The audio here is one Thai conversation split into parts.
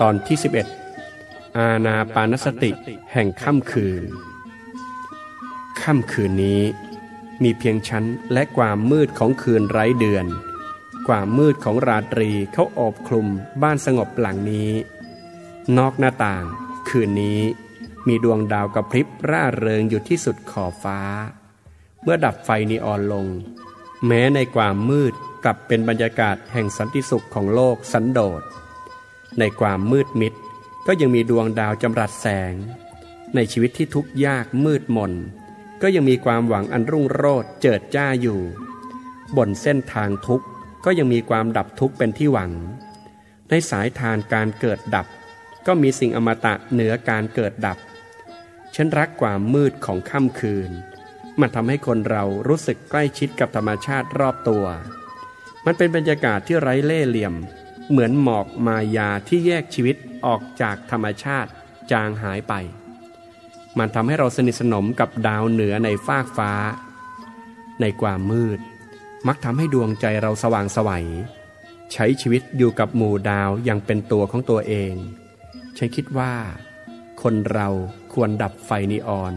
ตอนที่ 11 อาณาปานสติแห่งค่ำคืน ค่ำคืนนี้มีเพียงชั้นและความมืดของคืนไร้เดือน ความมืดของราตรีเขาโอบคลุมบ้านสงบหลังนี้ นอกหน้าต่าง คืนนี้มีดวงดาวกระพริบร่าเริงอยู่ที่สุดขอบฟ้า เมื่อดับไฟนีออนลง แม้ในความมืดกลับเป็นบรรยากาศแห่งสันติสุขของโลกสันโดษ ในความมืดมิด ก็ยังมีดวงดาวจำรัดแสง ในชีวิตที่ทุกข์ยากมืดมน ก็ยังมีความหวังอันรุ่งโรจน์เจิดจ้าอยู่ บนเส้นทางทุกข์ก็ยังมีความดับทุกข์เป็นที่หวัง ในสายทานการเกิดดับ ก็มีสิ่งอมตะเหนือการเกิดดับ ฉันรักความมืดของค่ำคืน มันทำให้คนเรารู้สึกใกล้ชิดกับธรรมชาติรอบตัว มันเป็นบรรยากาศที่ไร้เล่ห์เหลี่ยม เหมือนหมอกมายาที่แยกชีวิตออกจากธรรมชาติจางหายไป มันทำให้เราสนิทสนมกับดาวเหนือในฟากฟ้า ในความมืด มักทำให้ดวงใจเราสว่างสวัย ใช้ชีวิตอยู่กับหมู่ดาวอย่างเป็นตัวของตัวเอง ฉันคิดว่า คนเราควรดับไฟนีออน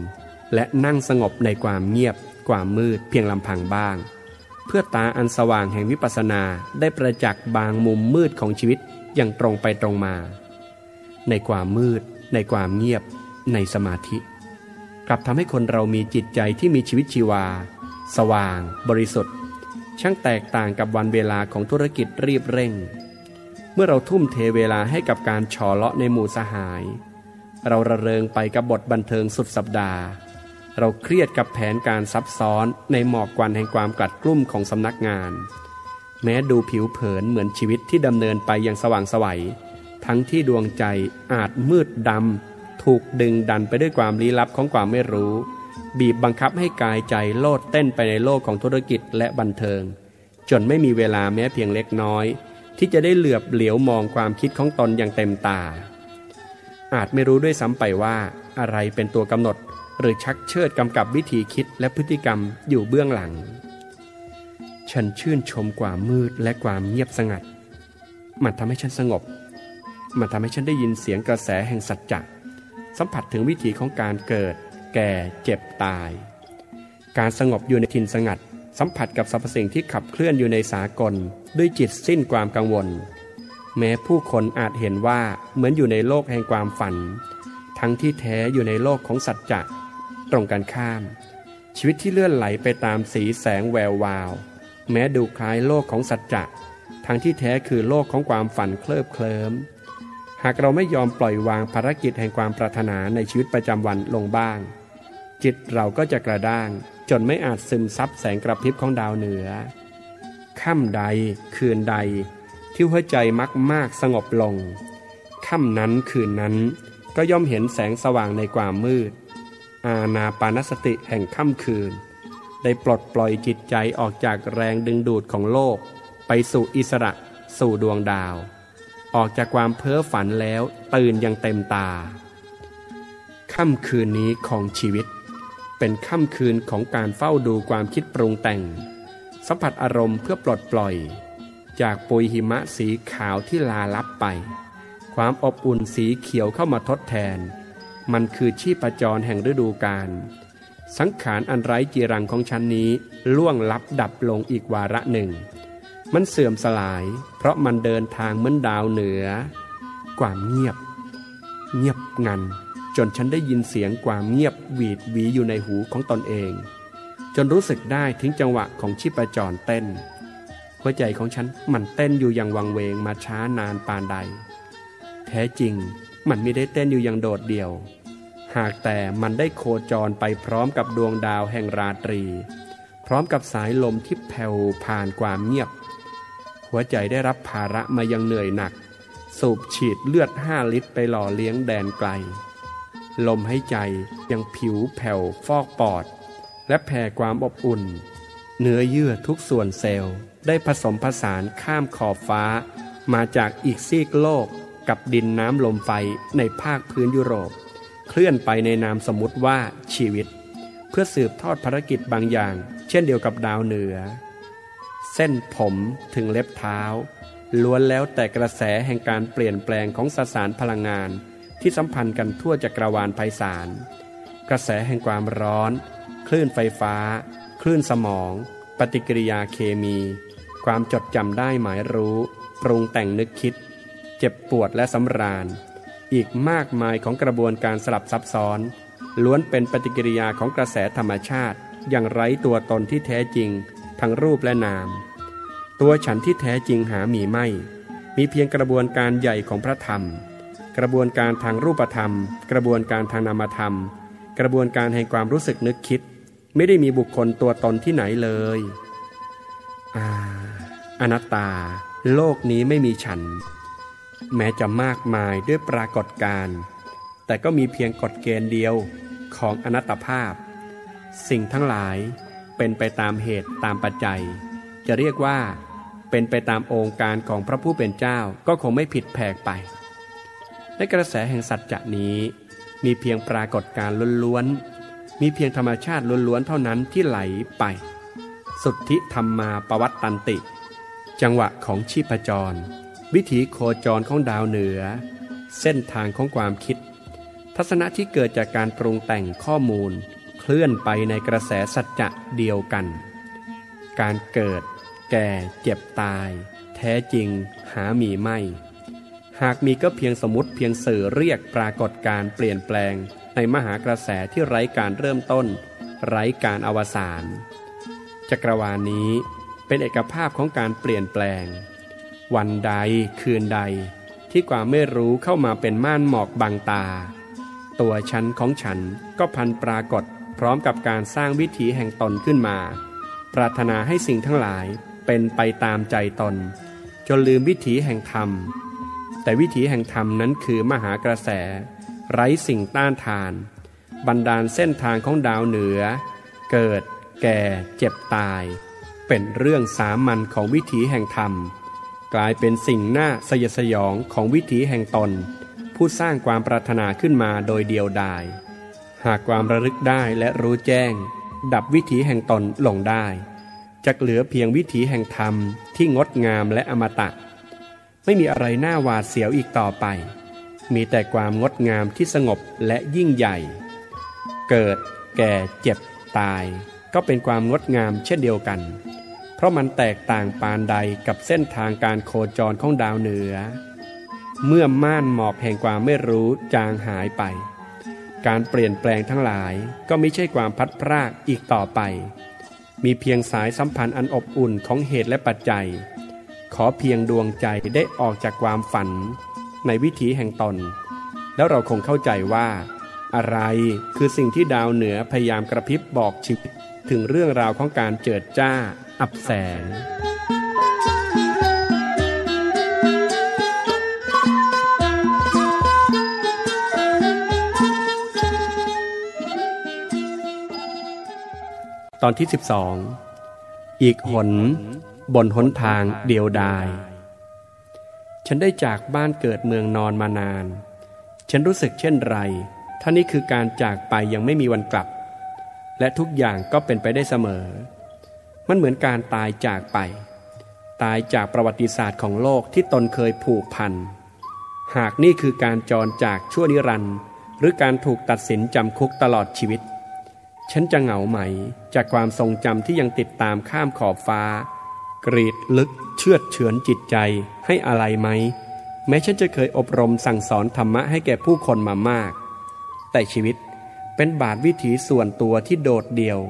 และนั่งสงบในความเงียบความมืดเพียงลำพังบ้าง เพื่อตาอันสว่างแห่งวิปัสสนาได้ประจักษ์บางมุมมืดของชีวิตอย่างตรงไปตรงมา ในความมืด ในความเงียบ ในสมาธิ กลับทำให้คนเรามีจิตใจที่มีชีวิตชีวา สว่าง บริสุทธิ์ ช่างแตกต่างกับวันเวลาของธุรกิจรีบเร่ง เมื่อเราทุ่มเทเวลาให้กับการฉอเลาะในหมู่สหาย เราระเริงไปกับบทบันเทิงสุดสัปดาห์ เราเครียดกับแผนการซับซ้อนในหมอกควันแห่งความกลัดกลุ้มของสำนักงาน แม้ดูผิวเผินเหมือนชีวิตที่ดำเนินไปอย่างสว่างไสวัยทั้งที่ดวงใจอาจมืดดำถูกดึงดันไปด้วยความลี้ลับของความไม่รู้ บีบบังคับให้กายใจโลดเต้นไปในโลกของธุรกิจและบันเทิง จนไม่มีเวลาแม้เพียงเล็กน้อย ที่จะได้เหลือบเหลียวมองความคิดของตนอย่างเต็มตา อาจไม่รู้ด้วยซ้ำไปว่าอะไรเป็นตัวกำหนด หรือชักเชิดกำกับวิธีคิดและพฤติกรรมอยู่เบื้องหลัง ฉันชื่นชมความมืดและความเงียบสงัด มันทำให้ฉันสงบ มันทำให้ฉันได้ยินเสียงกระแสแห่งสัจจะสัมผัสถึงวิถีของการเกิด แก่ เจ็บตาย การสงบอยู่ในทินสงัด สัมผัสกับสรรพสิ่งที่ขับเคลื่อนอยู่ในสากล ด้วยจิตสิ้นความกังวล แม้ผู้คนอาจเห็นว่าเหมือนอยู่ในโลกแห่งความฝัน ทั้งที่แท้อยู่ในโลกของสัจจะ ตรงกันข้าม ชีวิตที่เลื่อนไหลไปตามสีแสงแวววาว แม้ดูคล้ายโลกของสัจจะทั้งที่แท้คือโลกของความฝันเคลิบเคลิ้มหากเราไม่ยอมปล่อยวางภารกิจแห่งความปรารถนาในชีวิตประจำวันลงบ้าง จิตเราก็จะกระด้าง จนไม่อาจซึมซับแสงกระพริบของดาวเหนือค่ำใด คืนใด ที่หัวใจมักมากสงบลงค่ำนั้นคืนนั้นก็ย่อมเห็นแสงสว่างในความมืด อาณาปานสติแห่งค่ำคืน ได้ปลดปล่อยจิตใจออกจากแรงดึงดูดของโลก ไปสู่อิสระ สู่ดวงดาว ออกจากความเพ้อฝันแล้วตื่นอย่างเต็มตา ค่ำคืนนี้ของชีวิต เป็นค่ำคืนของการเฝ้าดูความคิดปรุงแต่ง สัมผัสอารมณ์เพื่อปลดปล่อย จากปุยหิมะสีขาวที่ลาลับไป ความอบอุ่นสีเขียวเข้ามาทดแทน มันคือชีพจรแห่งฤดูกาลสังขารอันไร้จีรังของฉันนี้ล่วงลับดับลงอีกวาระหนึ่ง มันเสื่อมสลาย เพราะมันเดินทางเหมือนดาวเหนือ ความเงียบ เงียบงัน จนฉันได้ยินเสียงความเงียบหวีดหวีอยู่ในหูของตนเอง จนรู้สึกได้ถึงจังหวะของชีพจรเต้น หัวใจของฉันมันเต้นอยู่อย่างวังเวงมาช้านานปานใด แท้จริงมันไม่ได้เต้นอยู่อย่างโดดเดี่ยว หากแต่มันได้โคจรไปพร้อมกับดวงดาวแห่งราตรี พร้อมกับสายลมที่แผ่วผ่านความเงียบ หัวใจได้รับภาระมายังเหนื่อยหนัก สูบฉีดเลือดห้าลิตรไปหล่อเลี้ยงแดนไกล ลมให้ใจยังผิวแผ่วฟอกปอด และแผ่ความอบอุ่น เนื้อเยื่อทุกส่วนเซลล์ได้ผสมผสานข้ามขอบฟ้า มาจากอีกซีกโลกกับดินน้ำลมไฟในภาคพื้นยุโรป เคลื่อนไปในนามสมมติว่าชีวิต เพื่อสืบทอดภารกิจบางอย่าง เช่นเดียวกับดาวเหนือ เส้นผมถึงเล็บเท้า ล้วนแล้วแต่กระแสแห่งการเปลี่ยนแปลงของสสารพลังงาน ที่สัมพันธ์กันทั่วจักรวาลไพศาลกระแสแห่งความร้อน คลื่นไฟฟ้า คลื่นสมอง ปฏิกิริยาเคมี ความจดจำได้หมายรู้ ปรุงแต่งนึกคิด เจ็บปวดและสำราญ อีกมากมายของกระบวนการสลับซับซ้อน ล้วนเป็นปฏิกิริยาของกระแสธรรมชาติ อย่างไร้ตัวตนที่แท้จริง ทั้งรูปและนาม ตัวฉันที่แท้จริงหามีไม่ มีเพียงกระบวนการใหญ่ของพระธรรม กระบวนการทางรูปธรรม กระบวนการทางนามธรรม กระบวนการแห่งความรู้สึกนึกคิด ไม่ได้มีบุคคลตัวตนที่ไหนเลยอาอนัตตา โลกนี้ไม่มีฉัน แม้จะมากมายด้วยปรากฏการณ์แต่ก็มีเพียงกฎเกณฑ์เดียวของอนัตตภาพ สิ่งทั้งหลายเป็นไปตามเหตุตามปัจจัย จะเรียกว่า เป็นไปตามองค์การของพระผู้เป็นเจ้าก็คงไม่ผิดแผกไป ในกระแสแห่งสัจจะนี้ มีเพียงปรากฏการณ์ล้วนๆมีเพียงธรรมชาติล้วนๆเท่านั้นที่ไหลไป สุทธิธรรมมาปวัตตันติ จังหวะของชีพจร วิถีโคจรของดาวเหนือ เส้นทางของความคิด ทัศนะที่เกิดจากการปรุงแต่งข้อมูล เคลื่อนไปในกระแสสัจจะเดียวกัน การเกิด แก่ เจ็บตาย แท้จริง หามีไม่ หากมีก็เพียงสมมติเพียงสื่อเรียกปรากฏการเปลี่ยนแปลง ในมหากระแสที่ไร้การเริ่มต้น ไร้การอวสานจักรวาลนี้เป็นเอกภาพของการเปลี่ยนแปลง วันใด คืนใด ที่ความไม่รู้เข้ามาเป็นม่านหมอกบังตา ตัวฉันของฉันก็พันปรากฏพร้อมกับการสร้างวิถีแห่งตนขึ้นมา ปรารถนาให้สิ่งทั้งหลายเป็นไปตามใจตน จนลืมวิถีแห่งธรรม แต่วิถีแห่งธรรมนั้นคือมหากระแส ไร้สิ่งต้านทาน บันดาลเส้นทางของดาวเหนือ เกิด แก่ เจ็บตาย เป็นเรื่องสามัญของวิถีแห่งธรรม กลายเป็นสิ่งน่าสยดสยองของวิถีแห่งตน ผู้สร้างความปรารถนาขึ้นมาโดยเดียวดาย หากความระลึกได้และรู้แจ้ง ดับวิถีแห่งตนลงได้จะเหลือเพียงวิถีแห่งธรรมที่งดงามและอมตะ ไม่มีอะไรน่าหวาดเสียวอีกต่อไป มีแต่ความงดงามที่สงบและยิ่งใหญ่ เกิด แก่เจ็บตาย ก็เป็นความงดงามเช่นเดียวกัน ราะมันแตกต่างปานใดกับเส้นทางการโคจรของดาวเหนือ เมื่อม่านหมอกแห่งความไม่รู้จางหายไป การเปลี่ยนแปลงทั้งหลายก็ไม่ใช่ความพัดพรากอีกต่อไป มีเพียงสายสัมพันธ์อันอบอุ่นของเหตุและปัจจัย ขอเพียงดวงใจได้ออกจากความฝัน ในวิถีแห่งตน แล้วเราคงเข้าใจว่า อะไรคือสิ่งที่ดาวเหนือพยายามกระพริบบอกชีวิต ถึงเรื่องราวของการเจิดจ้า อับแสง ตอนที่ 12 อีกหนบนหนทางเดียวดาย ฉันได้จากบ้านเกิดเมืองนอนมานาน ฉันรู้สึกเช่นไรถ้านี่คือการจากไปยังไม่มีวันกลับ และทุกอย่างก็เป็นไปได้เสมอ มันเหมือนการตายจากไป ตายจากประวัติศาสตร์ของโลกที่ตนเคยผูกพัน หากนี่คือการจรจากชั่วนิรันดร์หรือการถูกตัดสินจำคุกตลอดชีวิต ฉันจะเหงาไหมจากความทรงจำที่ยังติดตามข้ามขอบฟ้า กรีดลึกเชือดเฉือนจิตใจให้อะไรไหม แม้ฉันจะเคยอบรมสั่งสอนธรรมะให้แก่ผู้คนมามาก แต่ชีวิต เป็นบาทวิถีส่วนตัวที่โดดเดี่ยว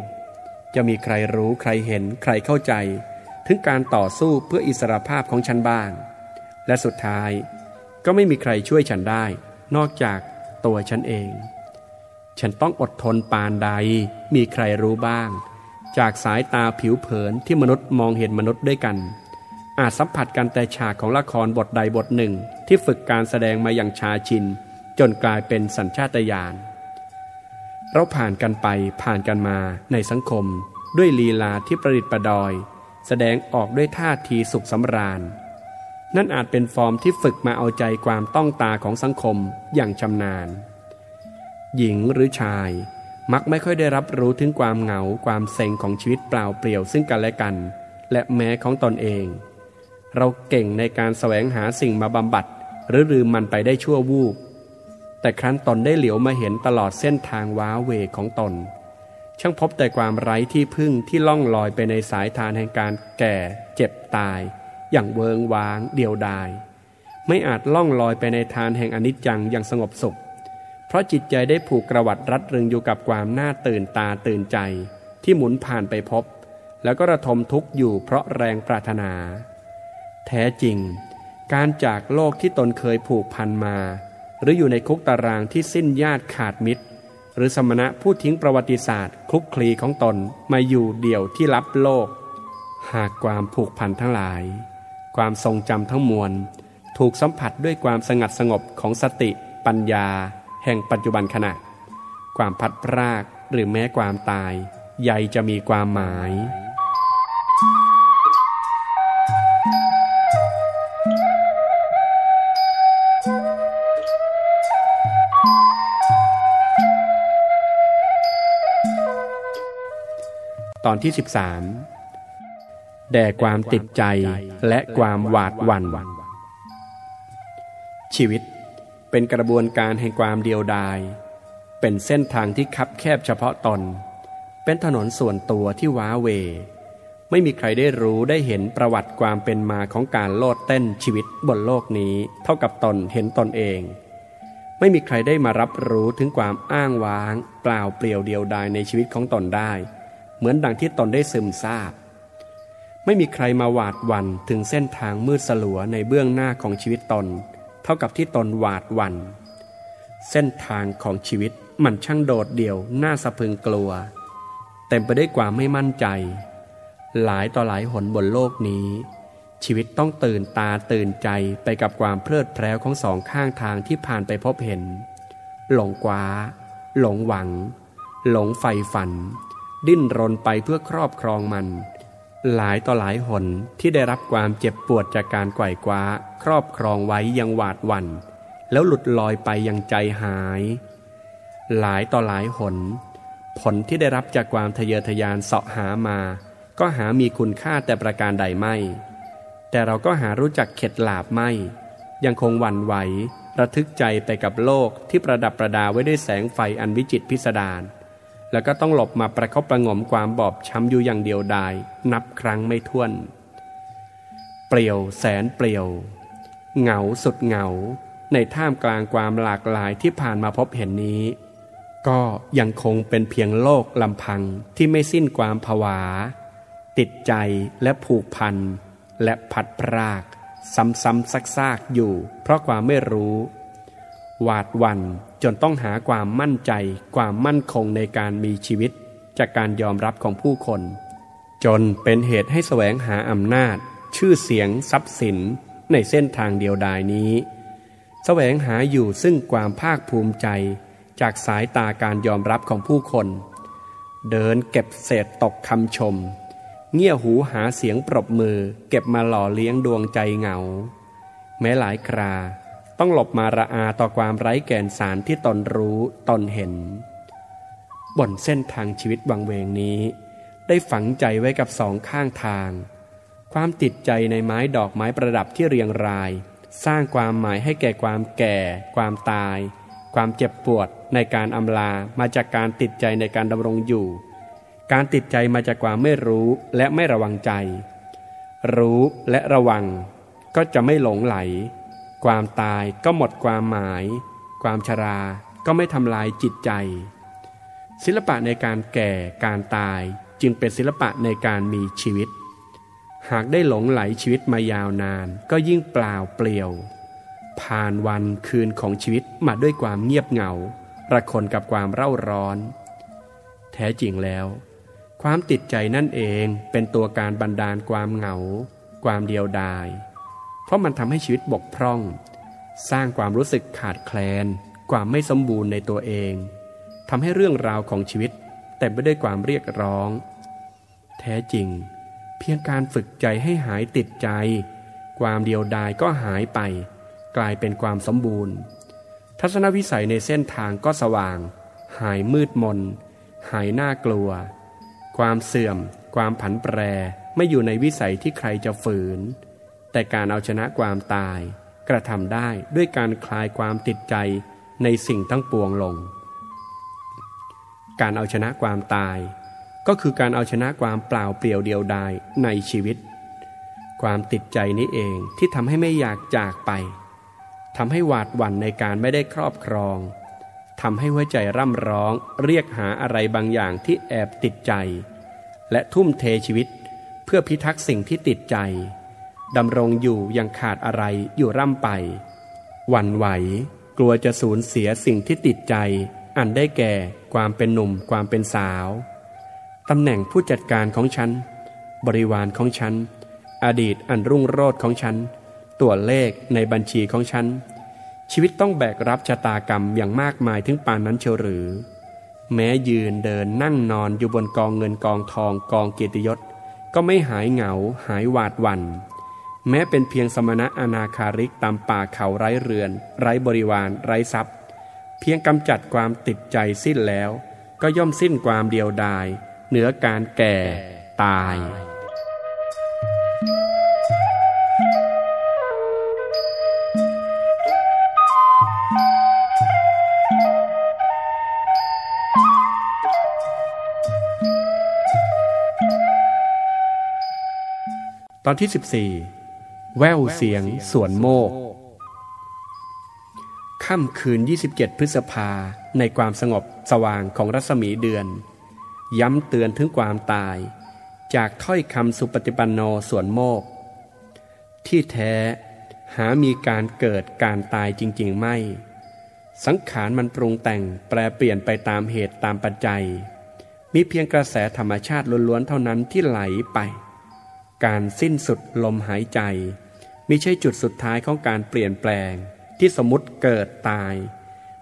จะมีใครรู้ใครเห็นใครเข้าใจ ถึงการต่อสู้เพื่ออิสรภาพของฉันบ้าง และสุดท้ายก็ไม่มีใครช่วยฉันได้ นอกจากตัวฉันเอง ฉันต้องอดทนปานใด มีใครรู้บ้าง จากสายตาผิวเผินที่มนุษย์มองเห็นมนุษย์ด้วยกัน อาจสัมผัสกันแต่ฉากของละครบทใดบทหนึ่ง ที่ฝึกการแสดงมาอย่างชาชิน จนกลายเป็นสัญชาตญาณ เราผ่านกันไปผ่านกันมาในสังคม ด้วยลีลาที่ประดิษฐ์ประดอย แสดงออกด้วยท่าทีสุขสำราญ นั่นอาจเป็นฟอร์มที่ฝึกมาเอาใจความต้องตาของสังคมอย่างชำนาญ หญิงหรือชาย มักไม่ค่อยได้รับรู้ถึงความเหงาความเซ็งของชีวิตเปล่าเปลี่ยวซึ่งกันและกัน และแม้ของตนเอง เราเก่งในการแสวงหาสิ่งมาบำบัด หรือลืมมันไปได้ชั่ววูบ แต่ครั้นตนได้เหลียวมาเห็นตลอดเส้นทางว้าเวของตน ช่างพบแต่ความไร้ที่พึ่งที่ล่องลอยไปในสายทานแห่งการแก่ เจ็บตาย อย่างเวิงว้างเดียวดาย ไม่อาจล่องลอยไปในทานแห่งอนิจจังอย่างสงบสุข เพราะจิตใจได้ผูกกระวัดรัดรึงอยู่กับความน่าตื่นตาตื่นใจ ที่หมุนผ่านไปพบ แล้วก็ระทมทุกข์อยู่เพราะแรงปรารถนา แท้จริง การจากโลกที่ตนเคยผูกพันมา หรืออยู่ในคุกตารางที่สิ้นญาติขาดมิตร หรือสมณะผู้ทิ้งประวัติศาสตร์คลุกคลีของตนมาอยู่เดี่ยวที่รับโลก หากความผูกพันทั้งหลาย ความทรงจำทั้งมวล ถูกสัมผัสด้วยความสงัดสงบของสติ ปัญญา แห่งปัจจุบันขณะ ความพัดพรากหรือแม้ความตาย ใหญ่จะมีความหมาย ตอนที่ 13 แด่ความติดใจและความหวาดหวัน่น ชีวิตเป็นกระบวนการแห่งความเดียวดาย เป็นเส้นทางที่คับแคบเฉพาะตน เป็นถนนส่วนตัวที่ว้าเว ไม่มีใครได้รู้ได้เห็นประวัติความเป็นมาของการโลดเต้นชีวิตบนโลกนี้ เท่ากับตนเห็นตนเอง ไม่มีใครได้มารับรู้ถึงความอ้างว้าง เปล่าเปลี่ยวเดียวดายในชีวิตของตนได้ เหมือนดังที่ตนได้ซึมซาบ ไม่มีใครมาหวาดหวั่นถึงเส้นทางมืดสลัวในเบื้องหน้าของชีวิตตน เท่ากับที่ตนหวาดหวัน่นเส้นทางของชีวิตมันช่างโดดเดี่ยวน่าสะพึงกลัว เต็มไปด้วยความไม่มั่นใจ หลายต่อหลายหนบนโลกนี้ ชีวิตต้องตื่นตาตื่นใจไปกับความเพลิดเพลินของสองข้างทางที่ผ่านไปพบเห็น หลงกว้า หลงหวัง หลงไฟฝัน ดิ้นรนไปเพื่อครอบครองมัน หลายต่อหลายหนที่ได้รับความเจ็บปวดจากการไกว่คว้า ครอบครองไว้ยังหวาดหวัน่น แล้วหลุดลอยไปยังใจหาย หลายต่อหลายหน ผลที่ได้รับจากความทะเยอทะยานเสาะหามา ก็หามีคุณค่าแต่ประการใดไม่ แต่เราก็หารู้จักเข็ดหลาบไม่ ยังคงหวั่นไหวระทึกใจไปกับโลกที่ประดับประดาไว้ด้วยแสงไฟอันวิจิตพิสดาร แล้วก็ต้องหลบมาประคบประงมความบอบช้ำอยู่อย่างเดียวดาย นับครั้งไม่ถ้วน เปลี่ยวแสนเปลี่ยว เหงาสุดเหงา ในท่ามกลางความหลากหลายที่ผ่านมาพบเห็นนี้ ก็ยังคงเป็นเพียงโลกลำพังที่ไม่สิ้นความผวา ติดใจและผูกพัน และผัดพราก ซ้ำๆซักๆอยู่ เพราะความไม่รู้ หวาดวันจนต้องหาความมั่นใจ ความมั่นคงในการมีชีวิต จากการยอมรับของผู้คน จนเป็นเหตุให้แสวงหาอำนาจ ชื่อเสียงทรัพย์สินในเส้นทางเดียวดายนี้ แสวงหาอยู่ซึ่งความภาคภูมิใจ จากสายตาการยอมรับของผู้คน เดินเก็บเศษตกคำชม เงี่ยหูหาเสียงปรบมือ เก็บมาหล่อเลี้ยงดวงใจเหงา แม้หลายครา ต้องหลบมาระอาต่อความไร้แก่นสารที่ตนรู้ตนเห็น บนเส้นทางชีวิตวังเวงนี้ ได้ฝังใจไว้กับสองข้างทาง ความติดใจในไม้ดอกไม้ประดับที่เรียงราย สร้างความหมายให้แก่ความแก่ ความตาย ความเจ็บปวดในการอำลามาจากการติดใจในการดำรงอยู่ การติดใจมาจากความไม่รู้และไม่ระวังใจ รู้และระวังก็จะไม่หลงไหล ความตายก็หมดความหมาย ความชราก็ไม่ทำลายจิตใจ ศิลปะในการแก่การตายจึงเป็นศิลปะในการมีชีวิต หากได้หลงไหลชีวิตมายาวนานก็ยิ่งเปล่าเปลี่ยว ผ่านวันคืนของชีวิตมาด้วยความเงียบเหงา ระคนกับความเร่าร้อน แท้จริงแล้ว ความติดใจนั่นเองเป็นตัวการบันดาลความเหงา ความเดียวดาย ราะมันทำให้ชีวิตบกพร่อง สร้างความรู้สึกขาดแคลน ความไม่สมบูรณ์ในตัวเองทำให้เรื่องราวของชีวิตแต่ไม่ได้ความเรียกร้อง แท้จริง เพียงการฝึกใจให้หายติดใจ ความเดียวดายก็หายไป กลายเป็นความสมบูรณ์ ทัศนวิสัยในเส้นทางก็สว่าง หายมืดมน หายน่ากลัว ความเสื่อม ความผันแปรไม่อยู่ในวิสัยที่ใครจะฝืน แต่การเอาชนะความตาย กระทำได้ด้วยการคลายความติดใจในสิ่งทั้งปวงลง การเอาชนะความตาย ก็คือการเอาชนะความเปล่าเปลี่ยวเดียวดายในชีวิต ความติดใจนี้เองที่ทำให้ไม่อยากจากไปทำให้หวาดหวั่นในการไม่ได้ครอบครองทำให้หัวใจร่ำร้องเรียกหาอะไรบางอย่างที่แอบติดใจ และทุ่มเทชีวิตเพื่อพิทักษ์สิ่งที่ติดใจ ดำรงอยู่ยังขาดอะไรอยู่ร่ำไป หวั่นไหว กลัวจะสูญเสียสิ่งที่ติดใจ อันได้แก่ความเป็นหนุ่มความเป็นสาวตำแหน่งผู้จัดการของฉัน บริวารของฉัน อดีตอันรุ่งโรจน์ของฉัน ตัวเลขในบัญชีของฉัน ชีวิตต้องแบกรับชะตากรรมอย่างมากมายถึงปานนั้นเชียวหรือ แม้ยืนเดินนั่งนอนอยู่บนกองเงินกองทองกองเกียรติยศก็ไม่หายเหงาหายหวาดหวัน่น แม้เป็นเพียงสมณะอนาคาริกตามป่าเขาไร้เรือน ไร้บริวาร ไร้ทรัพย์ เพียงกำจัดความติดใจสิ้นแล้ว ก็ย่อมสิ้นความเดียวดาย เหนือการแก่ ตาย ตอนที่ 14 แววเสียงสวนโมก ค่ำคืน 27 พฤษภาในความสงบสว่างของรัศมีเดือน ย้ำเตือนถึงความตาย จากถ้อยคำสุปฏิปันโนสวนโมก ที่แท้หามีการเกิดการตายจริง ๆ ไม่ สังขารมันปรุงแต่งแปลเปลี่ยนไปตามเหตุตามปัจจัย มีเพียงกระแสธรรมชาติล้วนๆเท่านั้นที่ไหลไปการสิ้นสุดลมหายใจ มิใช่จุดสุดท้ายของการเปลี่ยนแปลง ที่สมมติเกิดตาย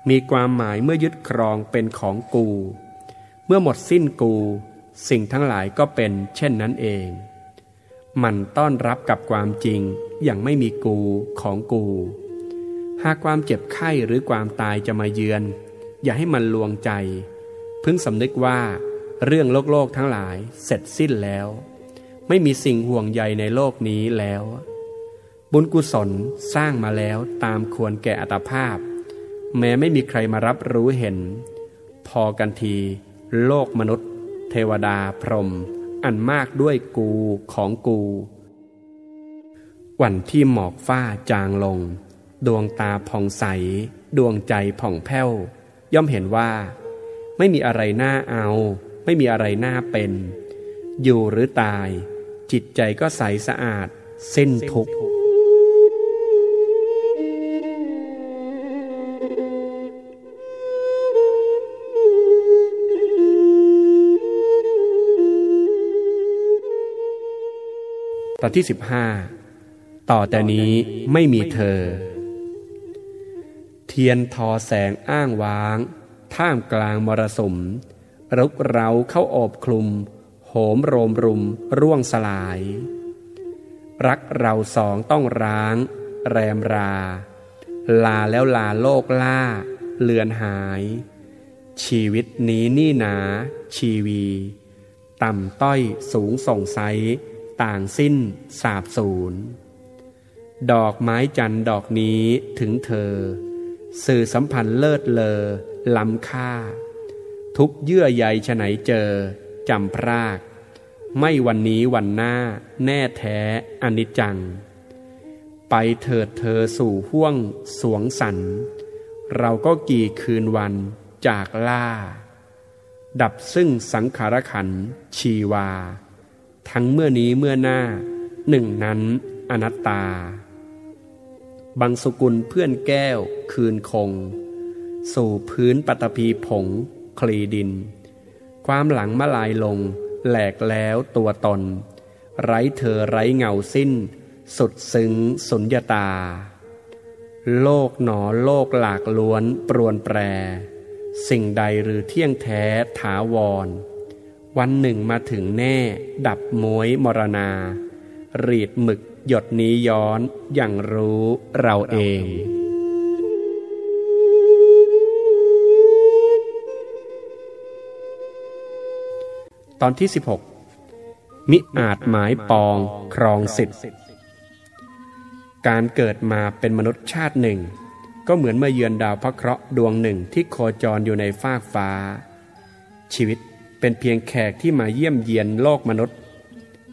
มีความหมายเมื่อยึดครองเป็นของกู เมื่อหมดสิ้นกู สิ่งทั้งหลายก็เป็น เช่นนั้นเอง มันต้อนรับกับความจริงอย่างไม่มีกูของกู หากความเจ็บไข้หรือความตายจะมาเยือน อย่าให้มันลวงใจ พึงสำนึกว่า เรื่องโลกโลกทั้งหลายเสร็จสิ้นแล้ว ไม่มีสิ่งห่วงใยในโลกนี้แล้ว บุญกุศลสร้างมาแล้วตามควรแก่อัตภาพ แม้ไม่มีใครมารับรู้เห็น พอกันที โลกมนุษย์ เทวดาพรหมอันมากด้วยกูของกู วันที่หมอกฟ้าจางลง ดวงตาผ่องใส ดวงใจผ่องแผ้ว ย่อมเห็นว่า ไม่มีอะไรน่าเอา ไม่มีอะไรน่าเป็น อยู่หรือตาย จิตใจก็ใสสะอาด สิ้นทุกข์ ตอนที่สิบห้าต่อแต่นี้ไม่มีเธอ เทียนทอแสงอ้างว้าง ท่ามกลางมรสมรุกเราเข้าโอบคลุม โหมโรมรุม ร่วงสลาย รักเราสองต้องร้าง แรมรา ลาแล้วลาโลกล่า เลือนหาย ชีวิตนี้นี่หนา ชีวี ต่ำต้อยสูงส่งไซ ต่างสิ้นสาบสูญดอกไม้จันดอกนี้ถึงเธอ สื่อสัมพันธ์เลิศเลอล้ำค่า ทุกเยื่อใยฉไหนเจอจำพราก ไม่วันนี้วันหน้าแน่แท้อนิจจัง ไปเถิดเธอสู่ห้วงสวงสัน เราก็กี่คืนวันจากล่า ดับซึ่งสังขารขันชีวา ทั้งเมื่อนี้เมื่อหน้า หนึ่งนั้นอนัตตาบังสกุลเพื่อนแก้ว คืนคง สู่พื้นปัตภีผง คลีดิน ความหลังมาลายลง แหลกแล้วตัวตน ไร้เธอไร้เงาสิ้น สุดซึ้งสุญญาตา โลกหนอโลกหลากล้วนปรวนแปร สิ่งใดหรือเที่ยงแท้ถาวร วันหนึ่งมาถึงแน่ ดับมวยมรณา รีดหมึกหยดนี้ย้อนอย่างรู้เราเองตอนที่ 16 มิอาจหมายปองครองสิทธิ์ การเกิดมาเป็นมนุษย์ชาติหนึ่ง ก็เหมือนเมื่อเยือนดาวพระเคราะห์ดวงหนึ่งที่โคจรอยู่ในฟากฟ้า ชีวิต เป็นเพียงแขกที่มาเยี่ยมเยียนโลกมนุษย์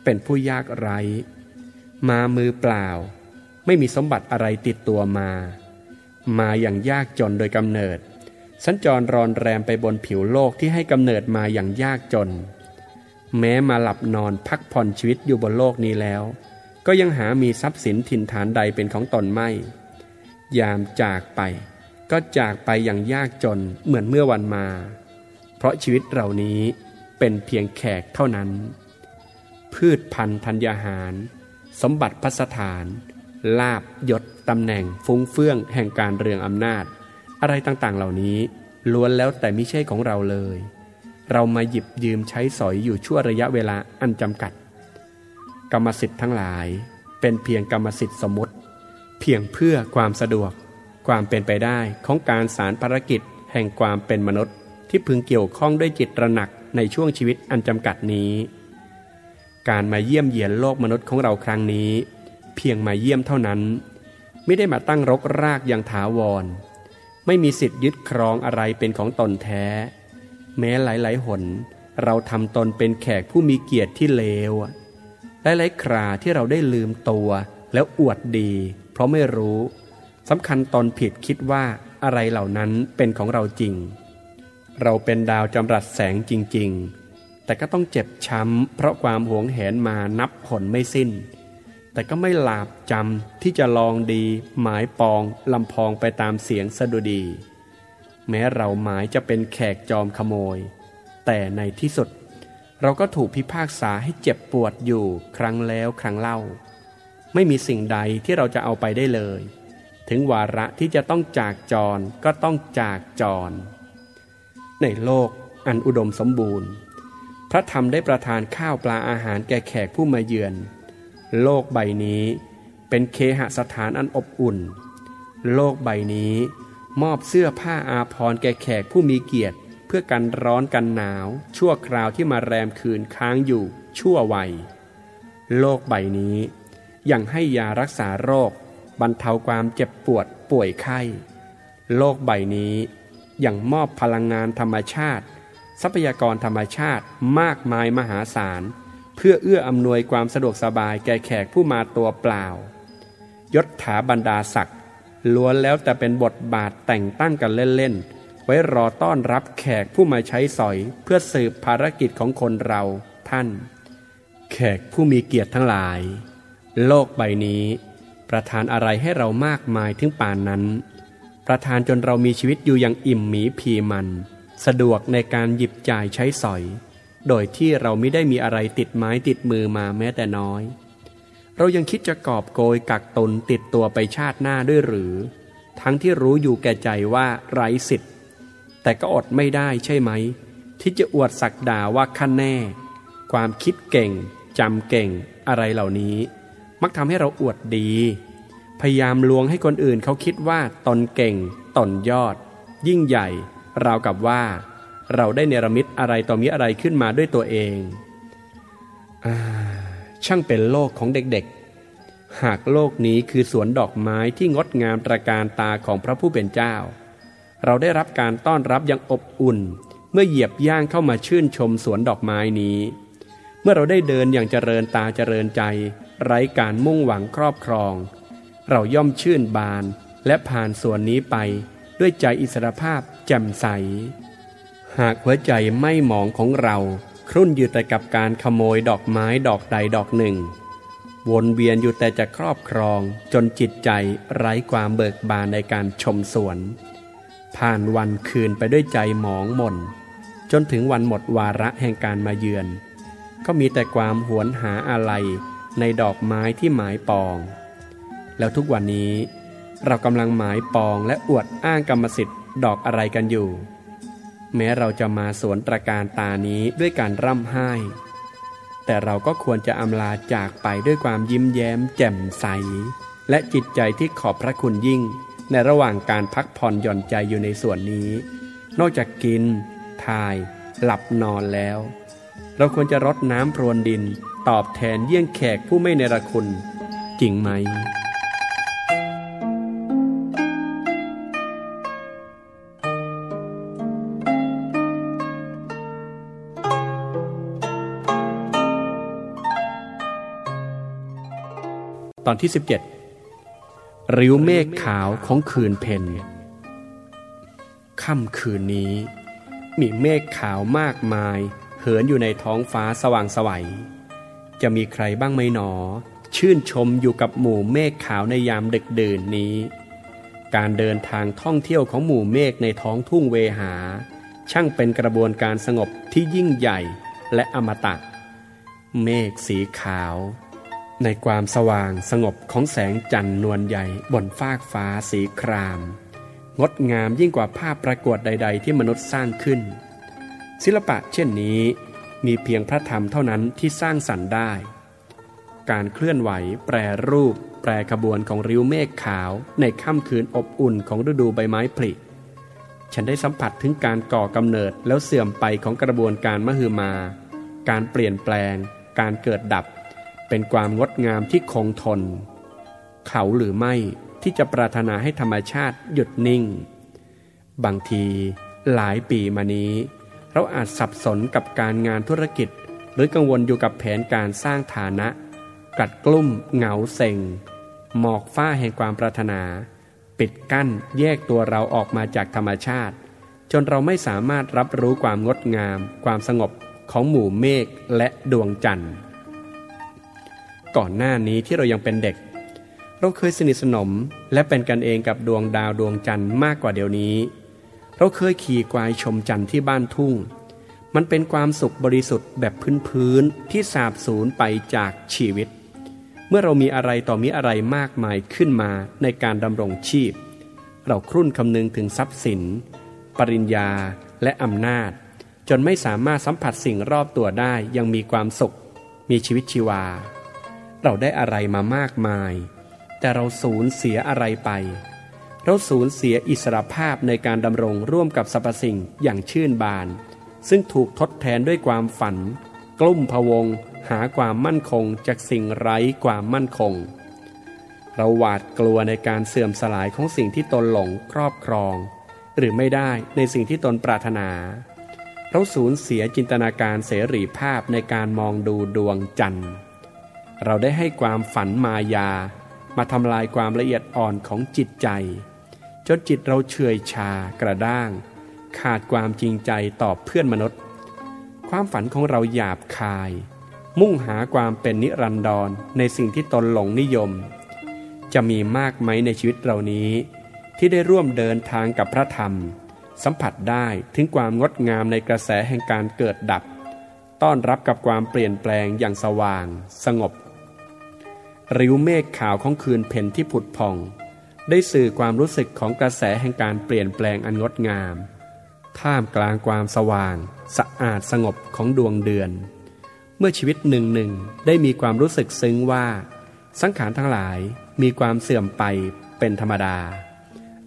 เป็นผู้ยากไร้ มามือเปล่า ไม่มีสมบัติอะไรติดตัวมา มาอย่างยากจนโดยกำเนิด สัญจรรอนแรมไปบนผิวโลกที่ให้กำเนิดมาอย่างยากจน แม้มาหลับนอนพักผ่อนชีวิตอยู่บนโลกนี้แล้ว ก็ยังหามีทรัพย์สินถิ่นฐานใดเป็นของตนไม่ ยามจากไป ก็จากไปอย่างยากจนเหมือนเมื่อวันมา เพราะชีวิตเหล่านี้เป็นเพียงแขกเท่านั้น พืชพันธุ์ธัญญาหาร สมบัติพัสถาน ลาบยศตำแหน่งฟุ้งเฟื่องแห่งการเรืองอำนาจ อะไรต่างๆเหล่านี้ล้วนแล้วแต่ไม่ใช่ของเราเลย เรามาหยิบยืมใช้สอยอยู่ชั่วระยะเวลาอันจำกัด กรรมสิทธิ์ทั้งหลาย เป็นเพียงกรรมสิทธิ์สมมติ เพียงเพื่อความสะดวก ความเป็นไปได้ของการสารภารกิจแห่งความเป็นมนุษย์ ที่พึงเกี่ยวข้องด้วยจิตระหนักในช่วงชีวิตอันจำกัดนี้ การมาเยี่ยมเยียนโลกมนุษย์ของเราครั้งนี้ เพียงมาเยี่ยมเท่านั้น ไม่ได้มาตั้งรกรากอย่างถาวร ไม่มีสิทธิ์ยึดครองอะไรเป็นของตนแท้ แม้หลายๆหนเราทำตนเป็นแขกผู้มีเกียรติที่เลวหลายๆคราที่เราได้ลืมตัวแล้วอวดดี เพราะไม่รู้สำคัญตนผิดคิดว่าอะไรเหล่านั้นเป็นของเราจริง เราเป็นดาวจำรัดแสงจริง ๆ แต่ก็ต้องเจ็บช้ำ เพราะความหวงแหนมานับผลไม่สิ้น แต่ก็ไม่หลาบจำที่จะลองดี หมายปองลำพองไปตามเสียงสะดุดี แม้เราหมายจะเป็นแขกจอมขโมย แต่ในที่สุด เราก็ถูกพิพากษาให้เจ็บปวดอยู่ครั้งแล้วครั้งเล่า ไม่มีสิ่งใดที่เราจะเอาไปได้เลย ถึงวาระที่จะต้องจากจรก็ต้องจากจร ในโลกอันอุดมสมบูรณ์ พระธรรมได้ประทานข้าวปลาอาหารแก่แขกผู้มาเยือน โลกใบนี้เป็นเคหสถานอันอบอุ่น โลกใบนี้มอบเสื้อผ้าอาภรณ์แก่แขกผู้มีเกียรติ เพื่อกันร้อนกันหนาว ชั่วคราวที่มาแรมคืนค้างอยู่ ชั่ววัย โลกใบนี้ยังให้ยารักษาโรค บรรเทาความเจ็บปวดป่วยไข้ โลกใบนี้ อยังมอบพลังงานธรรมชาติ ทรัพยากรธรรมชาติมากมายมหาศาล เพื่อเอื้ออำนวยความสะดวกสบายแก่แขกผู้มาตัวเปล่า ยศถาบรรดาศักดิ์ล้วนแล้วแต่เป็นบทบาทแต่งตั้งกันเล่นๆ ไว้รอต้อนรับแขกผู้มาใช้สอยเพื่อสืบภารกิจของคนเราท่าน แขกผู้มีเกียรติทั้งหลาย โลกใบนี้ ประทานอะไรให้เรามากมายถึงป่านนั้น ประทานจนเรามีชีวิตอยู่อย่างอิ่มหมีพีมัน สะดวกในการหยิบจ่ายใช้สอย โดยที่เราไม่ได้มีอะไรติดไม้ติดมือมาแม้แต่น้อย เรายังคิดจะกอบโกยกักตนติดตัวไปชาติหน้าด้วยหรือ ทั้งที่รู้อยู่แก่ใจว่าไร้สิทธิ์ แต่ก็อดไม่ได้ใช่ไหม ที่จะอวดสักดาว่าขั้นแน่ ความคิดเก่งจำเก่งอะไรเหล่านี้ มักทำให้เราอวดดี พยายามลวงให้คนอื่นเขาคิดว่าตนเก่ง ตนยอด ยิ่งใหญ่ ราวกับว่า เราได้เนรมิตอะไรต่อมีอะไรขึ้นมาด้วยตัวเองอช่างเป็นโลกของเด็กๆ หากโลกนี้คือสวนดอกไม้ที่งดงามตระการตาของพระผู้เป็นเจ้า เราได้รับการต้อนรับอย่างอบอุ่น เมื่อเหยียบย่างเข้ามาชื่นชมสวนดอกไม้นี้ เมื่อเราได้เดินอย่างเจริญตาเจริญใจ ไร้การมุ่งหวังครอบครอง เราย่อมชื่นบานและผ่านส่วนนี้ไปด้วยใจอิสรภาพแจ่มใส หากหัวใจไม่หมองของเราครุ่นอยู่แต่กับการขโมยดอกไม้ดอกใดดอกหนึ่ง วนเวียนอยู่แต่จะครอบครองจนจิตใจไร้ความเบิกบานในการชมสวน ผ่านวันคืนไปด้วยใจหมองหม่น จนถึงวันหมดวาระแห่งการมาเยือน ก็มีแต่ความหวนหาอะไรในดอกไม้ที่หมายปอง แล้วทุกวันนี้ เรากำลังหมายปองและอวดอ้างกรรมสิทธิ์ดอกอะไรกันอยู่ แม้เราจะมาสวนตระการตานี้ด้วยการร่ำไห้ แต่เราก็ควรจะอำลาจากไปด้วยความยิ้มแย้มแจ่มใส และจิตใจที่ขอบพระคุณยิ่ง ในระหว่างการพักผ่อนหย่อนใจอยู่ในส่วนนี้ นอกจากกินทาย หลับนอนแล้ว เราควรจะรดน้ำพรวนดินตอบแทนเยี่ยงแขกผู้ไม่เนรคุณ จริงไหม ตอนที่ 17 ริ้วเมฆขาวของคืนเพนค่ำคืนนี้ มีเมฆขาวมากมาย เหินอยู่ในท้องฟ้าสว่างสวัย จะมีใครบ้างไหมหนอ ชื่นชมอยู่กับหมู่เมฆขาวในยามดึกดื่นนี้ การเดินทางท่องเที่ยวของหมู่เมฆในท้องทุ่งเวหา ช่างเป็นกระบวนการสงบที่ยิ่งใหญ่และอมตะ เมฆสีขาว ในความสว่างสงบของแสงจันทร์นวลใหญ่บนฟากฟ้าสีคราม งดงามยิ่งกว่าภาพประกวดใด ๆ ที่มนุษย์สร้างขึ้น ศิลปะเช่นนี้มีเพียงพระธรรมเท่านั้นที่สร้างสรรค์ได้ การเคลื่อนไหว แปรรูป แปรขบวนของริ้วเมฆขาวในค่ำคืนอบอุ่นของฤดูใบไม้ผลิฉันได้สัมผัสถึงการก่อกำเนิดแล้วเสื่อมไปของกระบวนการมหึมา การเปลี่ยนแปลง การเกิดดับ เป็นความงดงามที่คงทน เขาหรือไม่ที่จะปรารถนาให้ธรรมชาติหยุดนิ่ง บางทีหลายปีมานี้ เราอาจสับสนกับการงานธุรกิจ หรือกังวลอยู่กับแผนการสร้างฐานะ กัดกลุ่มเหงาเซ็ง หมอกฝ้าแห่งความปรารถนา ปิดกั้นแยกตัวเราออกมาจากธรรมชาติ จนเราไม่สามารถรับรู้ความงดงาม ความสงบของหมู่เมฆและดวงจันทร์ ก่อนหน้านี้ที่เรายังเป็นเด็ก เราเคยสนิทสนมและเป็นกันเองกับดวงดาวดวงจันทร์มากกว่าเดี๋ยวนี้ เราเคยขี่ควายชมจันทร์ที่บ้านทุ่ง มันเป็นความสุขบริสุทธิ์แบบพื้นๆที่สาบสูญไปจากชีวิต เมื่อเรามีอะไรต่อมีอะไรมากมายขึ้นมาในการดำรงชีพ เราครุ่นคำนึงถึงทรัพย์สิน ปริญญาและอำนาจ จนไม่สามารถสัมผัสสิ่งรอบตัวได้ยังมีความสุข มีชีวิตชีวา เราได้อะไรมามากมาย แต่เราสูญเสียอะไรไป เราสูญเสียอิสรภาพในการดำรงร่วมกับสรรพสิ่งอย่างชื่นบาน ซึ่งถูกทดแทนด้วยความฝัน กลุ่มพวง หาความมั่นคงจากสิ่งไร้ความมั่นคง เราหวาดกลัวในการเสื่อมสลายของสิ่งที่ตนหลงครอบครอง หรือไม่ได้ในสิ่งที่ตนปรารถนาเราสูญเสียจินตนาการเสรีภาพในการมองดูดวงจันทร์ เราได้ให้ความฝันมายา มาทำลายความละเอียดอ่อนของจิตใจ จนจิตเราเฉื่อยชากระด้าง ขาดความจริงใจต่อเพื่อนมนุษย์ ความฝันของเราหยาบคาย มุ่งหาความเป็นนิรันดรในสิ่งที่ตนหลงนิยม จะมีมากไหมในชีวิตเรานี้ ที่ได้ร่วมเดินทางกับพระธรรม สัมผัสได้ถึงความงดงามในกระแสแห่งการเกิดดับ ต้อนรับกับความเปลี่ยนแปลงอย่างสว่าง สงบ ริ้วเมฆขาวของคืนเพ็ญที่ผุดพอง ได้สื่อความรู้สึกของกระแสแห่งการเปลี่ยนแปลงอันงดงาม ท่ามกลางความสว่าง สะอาดสงบของดวงเดือน เมื่อชีวิตหนึ่งหนึ่งได้มีความรู้สึกซึ้งว่า สังขารทั้งหลายมีความเสื่อมไปเป็นธรรมดา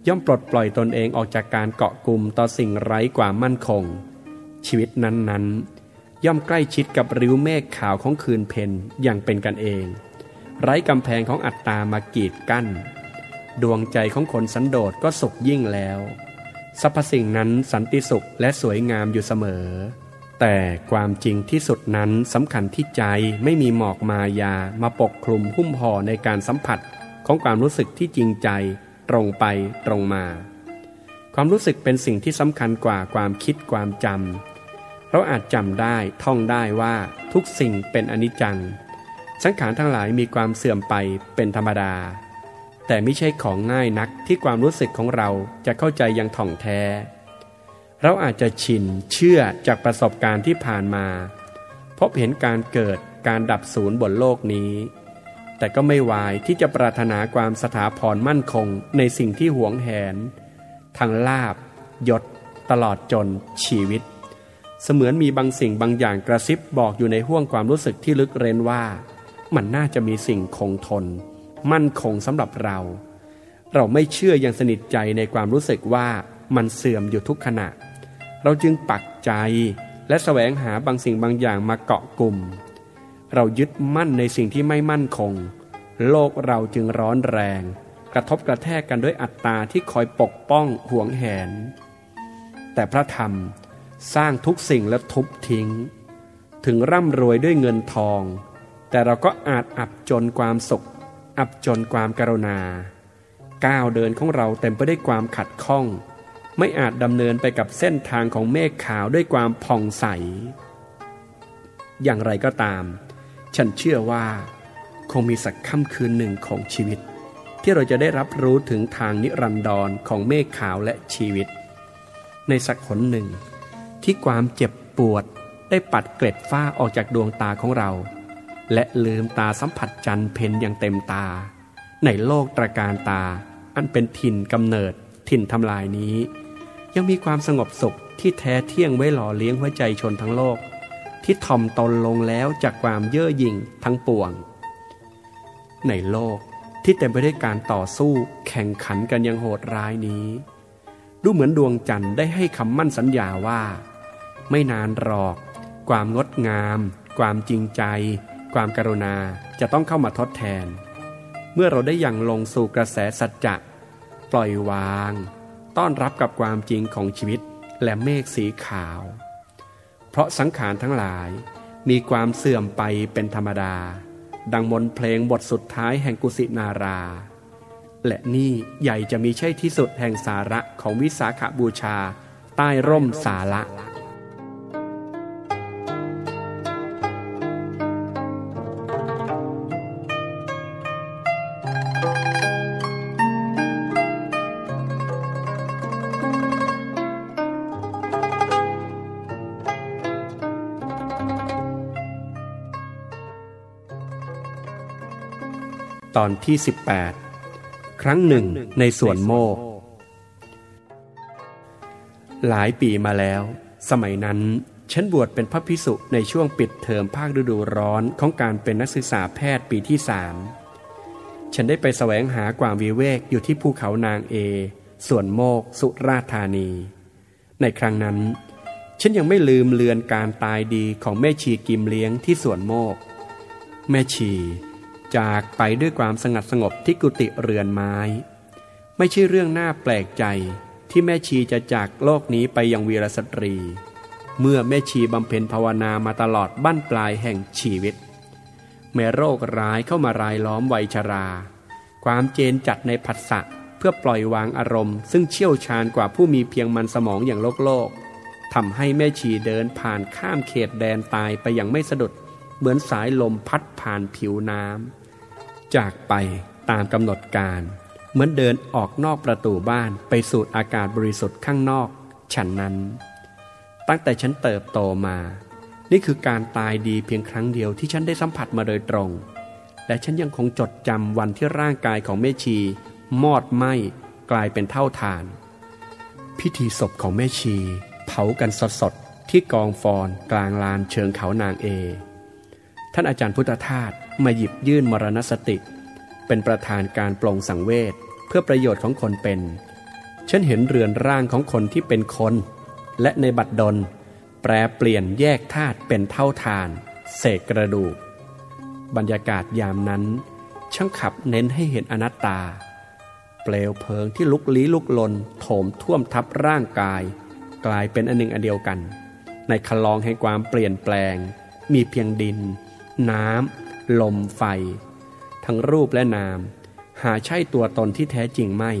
ย่อมปลดปล่อยตนเองออกจากการเกาะกลุ่มต่อสิ่งไร้ความมั่นคง ชีวิตนั้นๆ ย่อมใกล้ชิดกับริ้วเมฆขาวของคืนเพนอย่างเป็นกันเอง ไร้กำแพงของอัตตามากีดกั้น ดวงใจของคนสันโดษก็สุขยิ่งแล้วสรรพสิ่งนั้นสันติสุขและสวยงามอยู่เสมอ แต่ความจริงที่สุดนั้นสำคัญที่ใจไม่มีหมอกมายามาปกคลุมหุ้มห่อในการสัมผัสของความรู้สึกที่จริงใจ ตรงไปตรงมา ความรู้สึกเป็นสิ่งที่สำคัญกว่าความคิดความจำเราอาจจำได้ท่องได้ว่าทุกสิ่งเป็นอนิจจัง สังขารทั้งหลายมีความเสื่อมไปเป็นธรรมดา แต่ไม่ใช่ของง่ายนักที่ความรู้สึกของเราจะเข้าใจอย่างถ่องแท้ เราอาจจะชินเชื่อจากประสบการณ์ที่ผ่านมา พบเห็นการเกิดการดับศูนย์บนโลกนี้ แต่ก็ไม่วายที่จะปรารถนาความสถาพรมั่นคงในสิ่งที่หวงแหนทั้งลาบยศ ตลอดจนชีวิต เสมือนมีบางสิ่งบางอย่างกระซิบบอกอยู่ในห้วงความรู้สึกที่ลึกเร้นว่า มันน่าจะมีสิ่งคงทน มั่นคงสำหรับเรา เราไม่เชื่ออย่างสนิทใจในความรู้สึกว่ามันเสื่อมอยู่ทุกขณะ เราจึงปักใจและแสวงหาบางสิ่งบางอย่างมาเกาะกลุ่ม เรายึดมั่นในสิ่งที่ไม่มั่นคง โลกเราจึงร้อนแรง กระทบกระแทกกันด้วยอัตตาที่คอยปกป้องห่วงแหน แต่พระธรรมสร้างทุกสิ่งและทุบทิ้ง ถึงร่ำรวยด้วยเงินทอง แต่เราก็อาจอับจนความสุข อับจนความกรุณา ก้าวเดินของเราเต็มไปด้วยความขัดข้อง ไม่อาจดำเนินไปกับเส้นทางของเมฆขาวด้วยความผ่องใส อย่างไรก็ตาม ฉันเชื่อว่า คงมีสักค่ำคืนหนึ่งของชีวิต ที่เราจะได้รับรู้ถึงทางนิรันดรของเมฆขาวและชีวิต ในสักหนหนึ่ง ที่ความเจ็บปวดได้ปัดเกล็ดฝ้าออกจากดวงตาของเรา และลืมตาสัมผัสจันเพนอย่างเต็มตา ในโลกตรการตา อันเป็นถิ่นกำเนิดถิ่นทำลายนี้ ยังมีความสงบสุขที่แท้เที่ยงไว้หล่อเลี้ยงหัวใจชนทั้งโลก ที่ทอมตนลงแล้วจากความเย่อหยิ่งทั้งปวง ในโลกที่เต็มไปด้วยการต่อสู้แข่งขันกันยังโหดร้ายนี้ ดูเหมือนดวงจันทร์ได้ให้คำมั่นสัญญาว่า ไม่นานหรอก ความงดงาม ความจริงใจ ความกรุณาจะต้องเข้ามาทดแทน เมื่อเราได้ยังลงสู่กระแสสัจจะปล่อยวาง ต้อนรับกับความจริงของชีวิตและเมฆสีขาว เพราะสังขารทั้งหลายมีความเสื่อมไปเป็นธรรมดา ดังมนเพลงบทสุดท้ายแห่งกุสินารา และนี่ใหญ่จะมีใช่ที่สุดแห่งสาระของวิสาขาบูชาใต้ร่มสาระ อนที่ 18 ครั้งหนึ่งในสวนโมก หลายปีมาแล้ว สมัยนั้น ฉันบวชเป็นพระพิสุในช่วงปิดเทอมภาคฤดูร้อนของการเป็นนักศึกษาแพทย์ปีที่สามฉันได้ไปแสวงหาความวิเวกอยู่ที่ภูเขานางเอ ส่วนโมก สุราธานี ในครั้งนั้น ฉันยังไม่ลืมเลือนการตายดีของแม่ชีกิมเลี้ยงที่สวนโมก แม่ชี จากไปด้วยความสงัดสงบที่กุฏิเรือนไม้ ไม่ใช่เรื่องน่าแปลกใจที่แม่ชีจะจากโลกนี้ไปยังวีรสตรี เมื่อแม่ชีบำเพ็ญภาวนามาตลอดบั้นปลายแห่งชีวิต แม้โรคร้ายเข้ามารายล้อมวัยชรา ความเจนจัดในผัสสะเพื่อปล่อยวางอารมณ์ ซึ่งเชี่ยวชาญกว่าผู้มีเพียงมันสมองอย่างโลกโลกทำให้แม่ชีเดินผ่านข้ามเขตแดนตายไปอย่างไม่สะดุด เหมือนสายลมพัดผ่านผิวน้ำ จากไปตามกำหนดการ เหมือนเดินออกนอกประตูบ้านไปสูดอากาศบริสุทธิ์ข้างนอก ฉันนั้น ตั้งแต่ฉันเติบโตมา นี่คือการตายดีเพียงครั้งเดียวที่ฉันได้สัมผัสมาโดยตรง และฉันยังคงจดจำวันที่ร่างกายของแม่ชี มอดไหม้กลายเป็นเท่าฐาน พิธีศพของแม่ชี เผากันสดๆที่กองฟอนกลางลานเชิงเขานางเอ ท่านอาจารย์พุทธทาส มาหยิบยื่นมรณสติ เป็นประธานการปลงสังเวชเพื่อประโยชน์ของคนเป็น ฉันเห็นเรือนร่างของคนที่เป็นคน และในบัดดล แปรเปลี่ยนแยกธาตุเป็นเท่าทาน เศษกระดูก บรรยากาศยามนั้น ช่างขับเน้นให้เห็นอนัตตา เปลวเพลิงที่ลุกลี้ลุกลนโถมท่วมทับร่างกาย กลายเป็นอันหนึ่งอันเดียวกัน ในคลองแห่งความเปลี่ยนแปลง มีเพียงดิน น้ำ ลมไฟ ทั้งรูปและนาม หาใช่ตัวตนที่แท้จริงไม่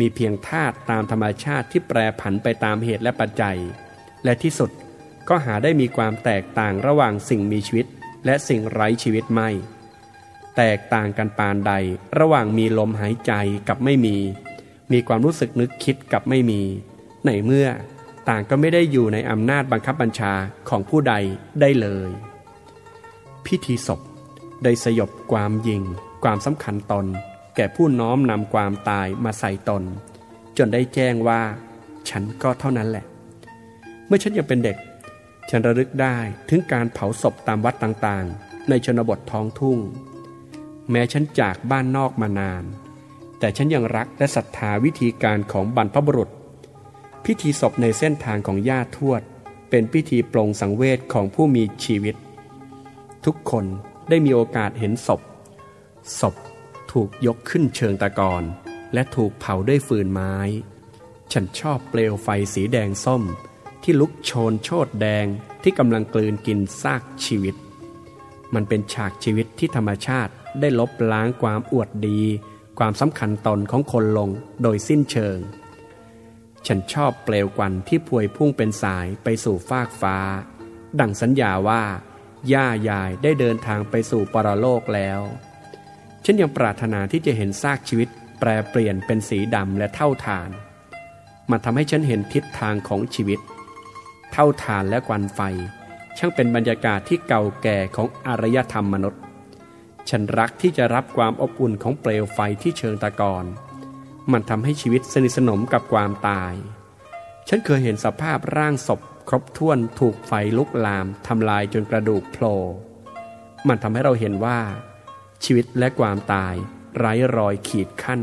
มีเพียงธาตุตามธรรมชาติที่แปรผันไปตามเหตุและปัจจัย และที่สุดก็หาได้มีความแตกต่างระหว่างสิ่งมีชีวิต และสิ่งไร้ชีวิตไม่ แตกต่างกันปานใด ระหว่างมีลมหายใจกับไม่มี มีความรู้สึกนึกคิดกับไม่มี ในเมื่อต่างก็ไม่ได้อยู่ในอำนาจบังคับบัญชาของผู้ใดได้เลย พิธีศพ ได้สยบความยิง ความสำคัญตน แก่ผู้น้อมนำความตายมาใส่ตน จนได้แจ้งว่า ฉันก็เท่านั้นแหละ เมื่อฉันยังเป็นเด็ก ฉันระลึกได้ถึงการเผาศพตามวัดต่างๆ ในชนบทท้องทุ่ง แม้ฉันจากบ้านนอกมานาน แต่ฉันยังรักและศรัทธาวิธีการของบรรพบุรุษ พิธีศพในเส้นทางของญาติทวด เป็นพิธีปลงสังเวชของผู้มีชีวิต ทุกคน ได้มีโอกาสเห็นศพ ศพถูกยกขึ้นเชิงตะกอนและถูกเผาด้วยฟืนไม้ ฉันชอบเปลวไฟสีแดงส้ม ที่ลุกโชนโชดแดงที่กำลังกลืนกินซากชีวิต มันเป็นฉากชีวิตที่ธรรมชาติได้ลบล้างความอวดดี ความสำคัญตนของคนลงโดยสิ้นเชิง ฉันชอบเปลวควันที่พวยพุ่งเป็นสายไปสู่ฟากฟ้า ดังสัญญาว่า ย่ายายได้เดินทางไปสู่ปรโลกแล้วฉันยังปรารถนาที่จะเห็นซากชีวิตแปรเปลี่ยนเป็นสีดำและเท่าฐาน มันทำให้ฉันเห็นทิศทางของชีวิต เท่าฐานและควันไฟ ช่างเป็นบรรยากาศที่เก่าแก่ของอารยธรรมมนุษย์ ฉันรักที่จะรับความอบอุ่นของเปลวไฟที่เชิงตะกอนมันทำให้ชีวิตสนิทสนมกับความตาย ฉันเคยเห็นสภาพร่างศพ ครบถ้วนถูกไฟลุกลามทำลายจนกระดูกโผล่มันทำให้เราเห็นว่า ชีวิตและความตายไร้รอยขีดขั้น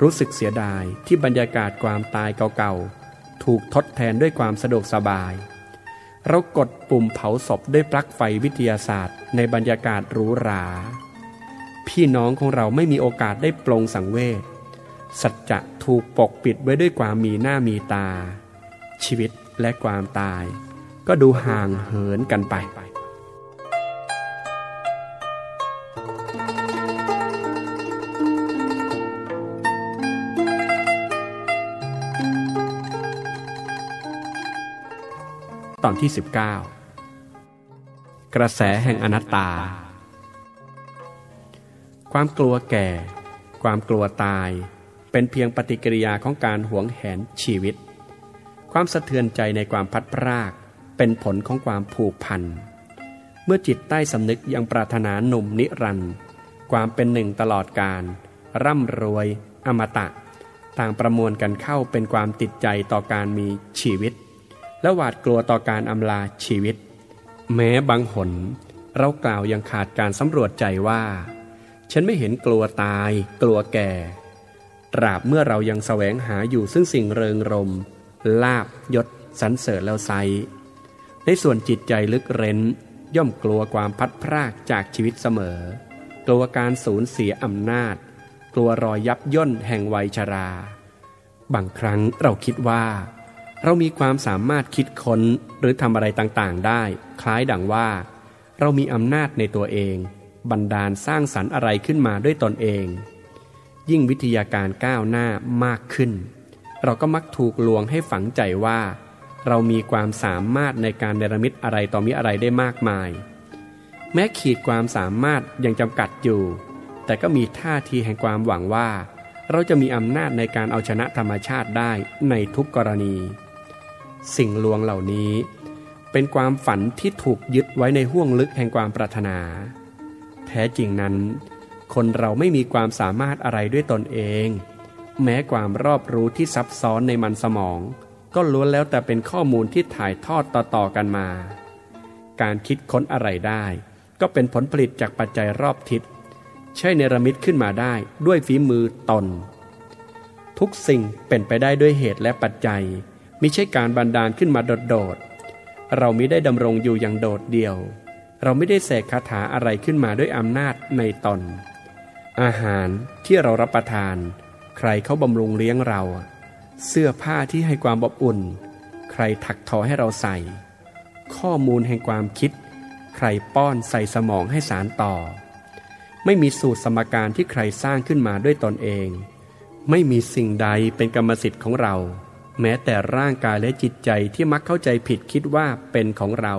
รู้สึกเสียดายที่บรรยากาศความตายเก่าๆ ถูกทดแทนด้วยความสะดวกสบาย เรากดปุ่มเผาศพด้วยปลั๊กไฟวิทยาศาสตร์ ในบรรยากาศหรูหรา พี่น้องของเราไม่มีโอกาสได้ปลงสังเวชสัจจะถูกปกปิดไว้ด้วยความมีหน้ามีตา ชีวิต และความตาย ก็ดูห่างเหินกันไป ตอนที่ 19 กระแสแห่งอนัตตา ความกลัวแก่ ความกลัวตาย เป็นเพียงปฏิกิริยาของการหวงแหนชีวิต ความสะเทือนใจในความพัดพราก เป็นผลของความผูกพัน เมื่อจิตใต้สำนึกยังปรารถนาหนุ่มนิรันด์ความเป็นหนึ่งตลอดการ ร่ำรวย อมตะ ต่างประมวลกันเข้าเป็นความติดใจต่อการมีชีวิต และหวาดกลัวต่อการอำลาชีวิต แม้บางหน เรากล่าวยังขาดการสำรวจใจว่า ฉันไม่เห็นกลัวตาย กลัวแก่ ตราบเมื่อเรายังแสวงหาอยู่ซึ่งสิ่งเริงรม ลาบยศสรรเสริญแล้วไซในส่วนจิตใจลึกเร้น ย่อมกลัวความพัดพรากจากชีวิตเสมอ กลัวการสูญเสียอำนาจ กลัวรอยยับย่นแห่งวัยชรา บางครั้งเราคิดว่า เรามีความสามารถคิดค้นหรือทำอะไรต่างๆ ได้ คล้ายดังว่า เรามีอำนาจในตัวเอง บันดาลสร้างสรรค์อะไรขึ้นมาด้วยตนเอง ยิ่งวิทยาการก้าวหน้ามากขึ้น เราก็มักถูกลวงให้ฝังใจว่า เรามีความสามารถในการเนรมิตอะไรต่อมีอะไรได้มากมาย แม้ขีดความสามารถยังจำกัดอยู่ แต่ก็มีท่าทีแห่งความหวังว่า เราจะมีอำนาจในการเอาชนะธรรมชาติได้ในทุกกรณี สิ่งลวงเหล่านี้ เป็นความฝันที่ถูกยึดไว้ในห้วงลึกแห่งความปรารถนา แท้จริงนั้น คนเราไม่มีความสามารถอะไรด้วยตนเอง แม้ความรอบรู้ที่ซับซ้อนในมันสมอง ก็ล้วนแล้วแต่เป็นข้อมูลที่ถ่ายทอดต่อๆกันมา การคิดค้นอะไรได้ ก็เป็นผลผลิตจากปัจจัยรอบทิศใช่เนรมิตขึ้นมาได้ด้วยฝีมือตน ทุกสิ่งเป็นไปได้ด้วยเหตุและปัจจัยมิใช่การบันดาลขึ้นมาโดดๆเราไม่ได้ดำรงอยู่อย่างโดดเดี่ยว เราไม่ได้เสกคาถาอะไรขึ้นมาด้วยอำนาจในตน อาหารที่เรารับประทาน ใครเขาบำรุงเลี้ยงเรา เสื้อผ้าที่ให้ความอบอุ่น ใครถักทอให้เราใส่ ข้อมูลแห่งความคิด ใครป้อนใส่สมองให้สารต่อ ไม่มีสูตรสมการที่ใครสร้างขึ้นมาด้วยตนเอง ไม่มีสิ่งใดเป็นกรรมสิทธิ์ของเรา แม้แต่ร่างกายและจิตใจที่มักเข้าใจผิดคิดว่าเป็นของเรา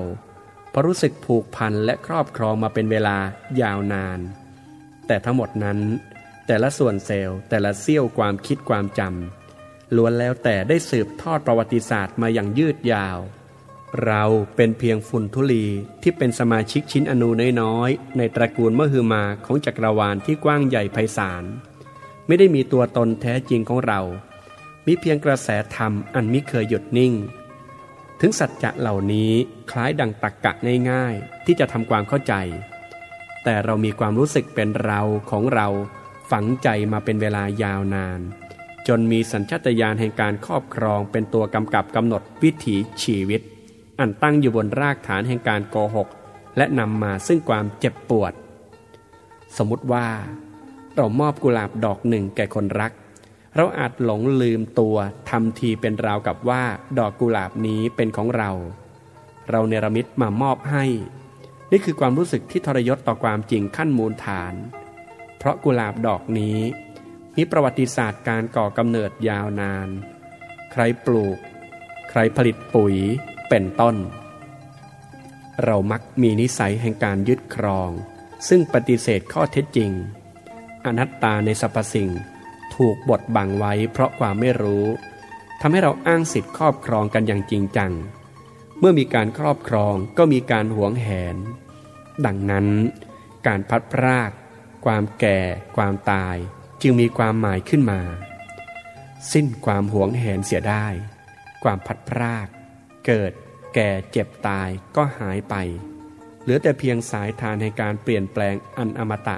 เพราะรู้สึกผูกพันและครอบครองมาเป็นเวลายาวนาน แต่ทั้งหมดนั้น แต่ละส่วนเซลล์ แต่ละเสี้ยวความคิดความจำล้วนแล้วแต่ได้สืบทอดประวัติศาสตร์มาอย่างยืดยาว เราเป็นเพียงฝุ่นทุลีที่เป็นสมาชิกชิ้นอนูน้อยๆ ในตระกูลมหึมาของจักรวาลที่กว้างใหญ่ไพศาล ไม่ได้มีตัวตนแท้จริงของเรา มีเพียงกระแสธรรมอันมิเคยหยุดนิ่ง ถึงสัจจะเหล่านี้คล้ายดังตักกะง่ายๆ ที่จะทำความเข้าใจ แต่เรามีความรู้สึกเป็นเราของเรา ฝังใจมาเป็นเวลายาวนาน จนมีสัญชาตญาณแห่งการครอบครองเป็นตัวกำกับกำหนดวิถีชีวิต อันตั้งอยู่บนรากฐานแห่งการโกหก และนำมาซึ่งความเจ็บปวด สมมติว่า เรามอบกุหลาบดอกหนึ่งแก่คนรัก เราอาจหลงลืมตัวทำทีเป็นราวกับว่าดอกกุหลาบนี้เป็นของเรา เราเนรมิตมามอบให้ นี่คือความรู้สึกที่ทรยศต่อความจริงขั้นมูลฐาน เพราะกุหลาบดอกนี้ มีประวัติศาสตร์การก่อกำเนิดยาวนาน ใครปลูก ใครผลิตปุ๋ยเป็นต้น เรามักมีนิสัยแห่งการยึดครอง ซึ่งปฏิเสธข้อเท็จจริง อนัตตาในสรรพสิ่งถูกบดบังไว้เพราะความไม่รู้ทำให้เราอ้างสิทธิ์ครอบครองกันอย่างจริงจัง เมื่อมีการครอบครองก็มีการหวงแหน ดังนั้น การพัดพราก ความแก่ ความตาย จึงมีความหมายขึ้นมา สิ้นความหวงแหนเสียได้ ความพัดพราก เกิด แก่เจ็บตายก็หายไป เหลือแต่เพียงสายทานในการเปลี่ยนแปลงอันอมตะ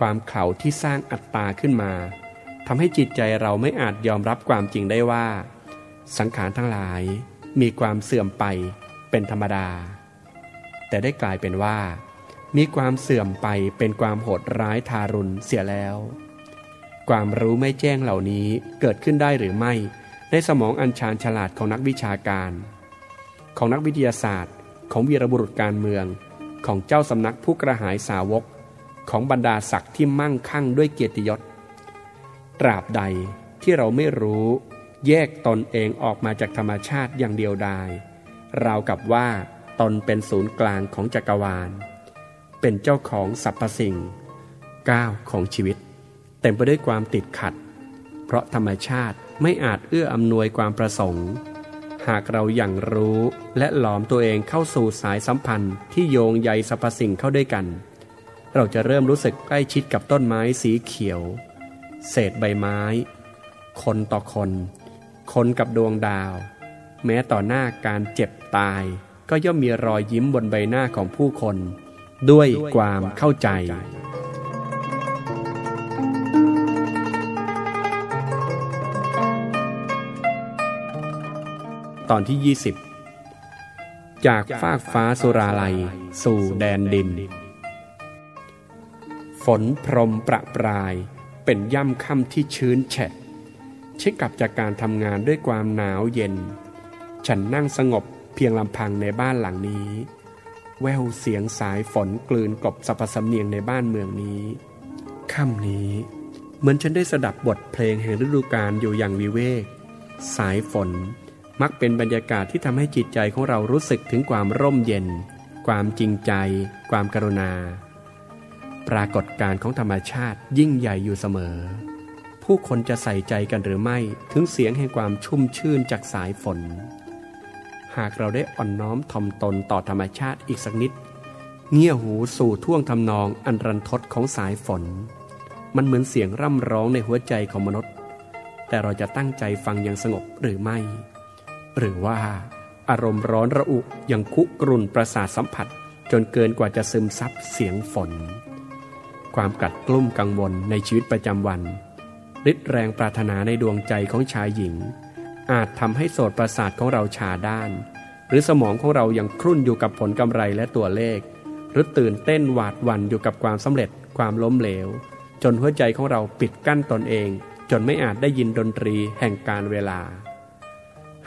ความเข่าที่สร้างอัตตาขึ้นมาทำให้จิตใจเราไม่อาจยอมรับความจริงได้ว่า สังขารทั้งหลายมีความเสื่อมไปเป็นธรรมดา แต่ได้กลายเป็นว่า มีความเสื่อมไปเป็นความโหดร้ายทารุณเสียแล้ว ความรู้ไม่แจ้งเหล่านี้เกิดขึ้นได้หรือไม่ ในสมองอันชาญฉลาดของนักวิชาการ ของนักวิทยาศาสตร์ ของวีรบุรุษการเมือง ของเจ้าสำนักผู้กระหายสาวก ของบรรดาศักดิ์ที่มั่งคั่งด้วยเกียรติยศ ตราบใดที่เราไม่รู้แยกตนเองออกมาจากธรรมชาติอย่างเดียวดายราวกับว่าตนเป็นศูนย์กลางของจักรวาล เป็นเจ้าของสรรพสิ่งก้าวของชีวิต เต็มไปด้วยความติดขัด เพราะธรรมชาติไม่อาจเอื้ออำนวยความประสงค์ หากเราอย่างรู้และหลอมตัวเองเข้าสู่สายสัมพันธ์ที่โยงใยสรรพสิ่งเข้าด้วยกัน เราจะเริ่มรู้สึกใกล้ชิดกับต้นไม้สีเขียว เศษใบไม้ คนต่อคน คนกับดวงดาว แม้ต่อหน้าการเจ็บตายก็ย่อมมีรอยยิ้มบนใบหน้าของผู้คน ด้วยความเข้าใจ ตอนที่ 20 จากฟากฟ้าสุราลัย สู่แดนดิน ฝนพรมประปรายเป็นย่ำค่ำที่ชื้นแฉะเช็คกลับจากการทำงานด้วยความหนาวเย็น ฉันนั่งสงบเพียงลำพังในบ้านหลังนี้ แววเสียงสายฝนกลืนกบสรรพสำเนียงในบ้านเมืองนี้ ค่ำนี้ เหมือนฉันได้สดับบทเพลงแห่งฤดูกาลอยู่อย่างวิเวก สายฝนมักเป็นบรรยากาศที่ทำให้จิตใจของเรารู้สึกถึงความร่มเย็น ความจริงใจ ความกรุณา ปรากฏการของธรรมชาติยิ่งใหญ่อยู่เสมอ ผู้คนจะใส่ใจกันหรือไม่ถึงเสียงแห่งความชุ่มชื่นจากสายฝน หากเราได้อ่อนน้อมถ่อมตนต่อธรรมชาติอีกสักนิด เงี่ยหูสู่ท่วงทำนองอันรันทดของสายฝน มันเหมือนเสียงร่ำร้องในหัวใจของมนุษย์ แต่เราจะตั้งใจฟังอย่างสงบหรือไม่ หรือว่า อารมณ์ร้อนระอุยังคุกรุ่นประสาทสัมผัส จนเกินกว่าจะซึมซับเสียงฝน ความกัดกลุ้มกังวลในชีวิตประจำวันฤทธิ์แรงปรารถนาในดวงใจของชายหญิง อาจทำให้โสตประสาทของเราชาด้าน หรือสมองของเรายังครุ่นอยู่กับผลกำไรและตัวเลข หรือตื่นเต้นหวาดหวั่นอยู่กับความสำเร็จความล้มเหลว จนหัวใจของเราปิดกั้นตนเอง จนไม่อาจได้ยินดนตรีแห่งการเวลา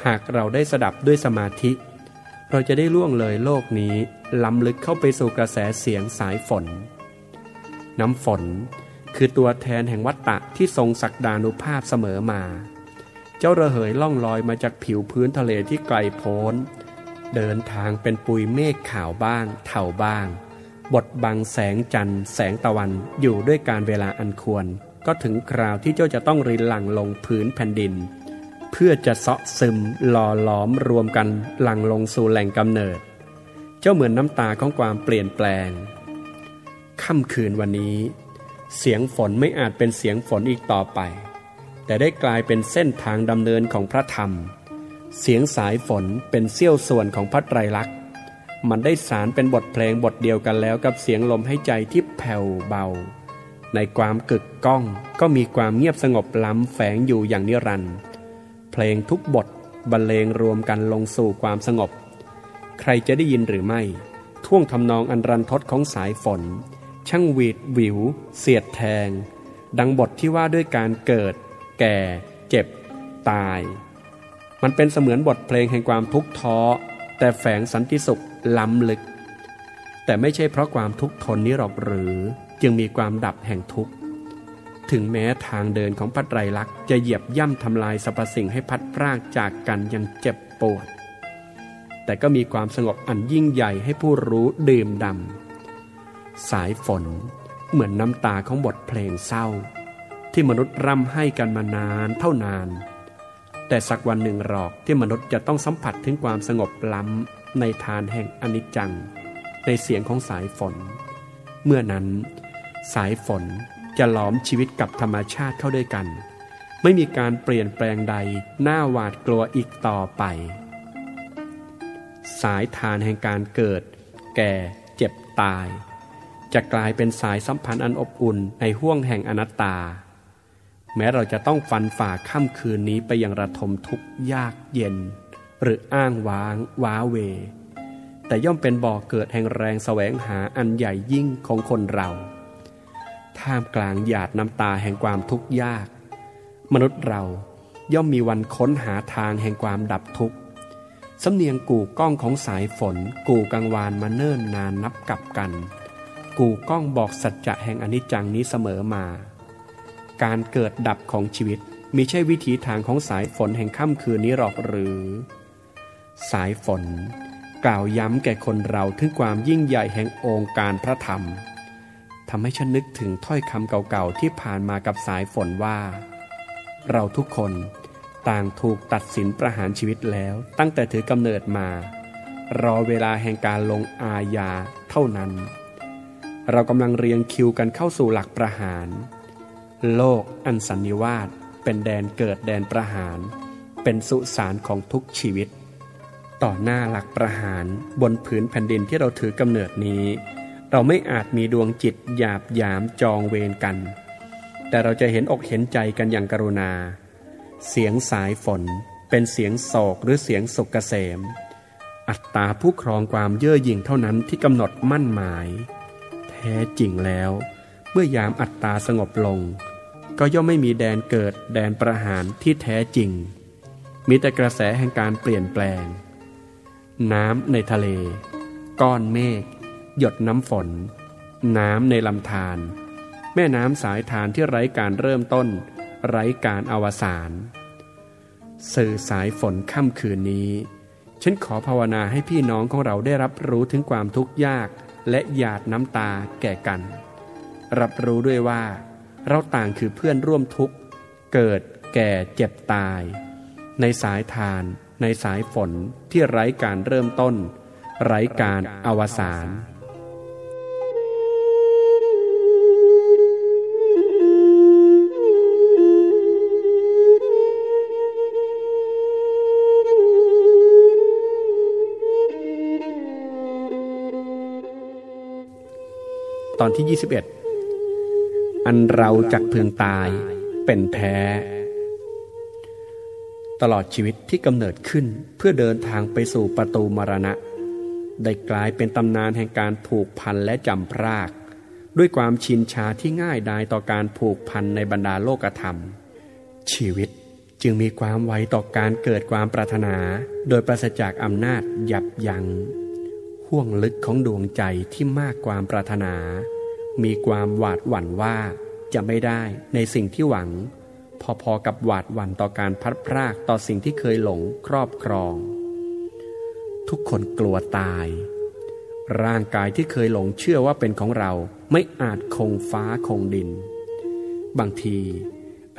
หากเราได้สดับด้วยสมาธิ เราจะได้ล่วงเลยโลกนี้ล้ำลึกเข้าไปสู่กระแสเสียงสายฝน น้ำฝนคือตัวแทนแห่งวัตตะที่ทรงศักดานุภาพเสมอมา เจ้าระเหยล่องลอยมาจากผิวพื้นทะเลที่ไกลโพ้น เดินทางเป็นปุยเมฆขาวบ้างเถาบ้างบทบังแสงจันทร์ แสงตะวันอยู่ด้วยการเวลาอันควร ก็ถึงคราวที่เจ้าจะต้องรินหลั่งลงพื้นแผ่นดิน เพื่อจะเซาะซึมหล่อหลอมรวมกันหลั่งลงสู่แหล่งกำเนิด เจ้าเหมือนน้ำตาของความเปลี่ยนแปลงค่ำคืนวันนี้ เสียงฝนไม่อาจเป็นเสียงฝนอีกต่อไป แต่ได้กลายเป็นเส้นทางดำเนินของพระธรรม เสียงสายฝนเป็นเสี้ยวส่วนของพระไตรลักษณ์ มันได้สารเป็นบทเพลงบทเดียวกันแล้วกับเสียงลมให้ใจที่แผ่วเบา ในความกึกก้องก็มีความเงียบสงบล้ำแฝงอยู่อย่างนิรันดร์เพลงทุกบทบรรเลงรวมกันลงสู่ความสงบ ใครจะได้ยินหรือไม่ ท่วงทำนองอันรันทดของสายฝน ช่างวีดวิว เสียดแทง ดังบทที่ว่าด้วยการเกิด แก่ เจ็บ ตาย มันเป็นเสมือนบทเพลงแห่งความทุกข์ท้อ แต่แฝงสันติสุขล้ำลึก แต่ไม่ใช่เพราะความทุกข์ทนนี้หรอกหรือ จึงมีความดับแห่งทุกข์ถึงแม้ทางเดินของพัดไรลักษ์จะเหยียบย่ำทำลายสรรพสิ่งให้พัดพรากจากกันยังเจ็บปวด แต่ก็มีความสงบอันยิ่งใหญ่ให้ผู้รู้ดื่มดำสายฝนเหมือนน้ำตาของบทเพลงเศร้า ที่มนุษย์ร่ำให้กันมานานเท่านาน แต่สักวันหนึ่งหรอกที่มนุษย์จะต้องสัมผัสถึงความสงบล้ำในทานแห่งอนิจจัง ในเสียงของสายฝน เมื่อนั้น สายฝนจะหลอมชีวิตกับธรรมชาติเข้าด้วยกัน ไม่มีการเปลี่ยนแปลงใดหน้าหวาดกลัวอีกต่อไป สายทานแห่งการเกิด แก่ เจ็บตาย จะกลายเป็นสายสัมพันธ์อันอบอุ่นในห้วงแห่งอนัตตา แม้เราจะต้องฟันฝ่าค่ำคืนนี้ไปยังระทมทุกข์ยากเย็น หรืออ้างว้างว้าเว แต่ย่อมเป็นบ่อกเกิดแห่งแรงแสวงหาอันใหญ่ยิ่งของคนเรา ท่ามกลางหยาดน้ำตาแห่งความทุกข์ยาก มนุษย์เราย่อมมีวันค้นหาทางแห่งความดับทุกข์สำเนียงกู่ก้องของสายฝน กู่กังวานมาเนิ่นนานนับกับกัน กู่ก้องบอกสัจจะแห่งอนิจจังนี้เสมอมา การเกิดดับของชีวิตมีใช่วิถีทางของสายฝนแห่งค่ำคืนนี้หรอกหรือ สายฝน กล่าวย้ำแก่คนเราถึงความยิ่งใหญ่แห่งองค์การพระธรรมทำให้ฉันนึกถึงถ้อยคำเก่าๆที่ผ่านมากับสายฝนว่า เราทุกคนต่างถูกตัดสินประหารชีวิตแล้วตั้งแต่ถือกำเนิดมา รอเวลาแห่งการลงอาญาเท่านั้น เรากำลังเรียงคิวกันเข้าสู่หลักประหาร โลกอันสันนิวาสเป็นแดนเกิดแดนประหาร เป็นสุสานของทุกชีวิต ต่อหน้าหลักประหารบนผืนแผ่นดินที่เราถือกำเนิดนี้ เราไม่อาจมีดวงจิตหยาบยามจองเวรกัน แต่เราจะเห็นอกเห็นใจกันอย่างกรุณา เสียงสายฝนเป็นเสียงโศกหรือเสียงสุกเกษม อัตตาผู้ครองความเย่อหยิ่งเท่านั้นที่กำหนดมั่นหมาย แท้จริงแล้ว เมื่อยามอัตตาสงบลง ก็ย่อมไม่มีแดนเกิดแดนประหารที่แท้จริง มีแต่กระแสแห่งการเปลี่ยนแปลง น้ำในทะเล ก้อนเมฆหยดน้ำฝน น้ำในลำธารแม่น้ำสายทานที่ไร้การเริ่มต้น ไร้การอวสานสื่อสายฝนค่ำคืนนี้ ฉันขอภาวนาให้พี่น้องของเราได้รับรู้ถึงความทุกข์ยากและหยาดน้ำตาแก่กัน รับรู้ด้วยว่า เราต่างคือเพื่อนร่วมทุกข์ เกิด แก่ เจ็บตาย ในสายทาน ในสายฝนที่ไร้การเริ่มต้น ไร้การอวสานตอนที่ 21 อันเราจักพึงตายเป็นแท้ ตลอดชีวิตที่กำเนิดขึ้นเพื่อเดินทางไปสู่ประตูมรณะ ได้กลายเป็นตำนานแห่งการผูกพันและจำพราก ด้วยความชินชาที่ง่ายดายต่อการผูกพันในบรรดาโลกธรรม ชีวิตจึงมีความไวต่อการเกิดความปรารถนา โดยปราศจากอำนาจยับยัง้งห่วงลึกของดวงใจที่มากความปรารถนา มีความหวาดหวั่นว่าจะไม่ได้ในสิ่งที่หวัง พอๆกับหวาดหวั่นต่อการพัดพรากต่อสิ่งที่เคยหลงครอบครอง ทุกคนกลัวตาย ร่างกายที่เคยหลงเชื่อว่าเป็นของเราไม่อาจคงฟ้าคงดิน บางที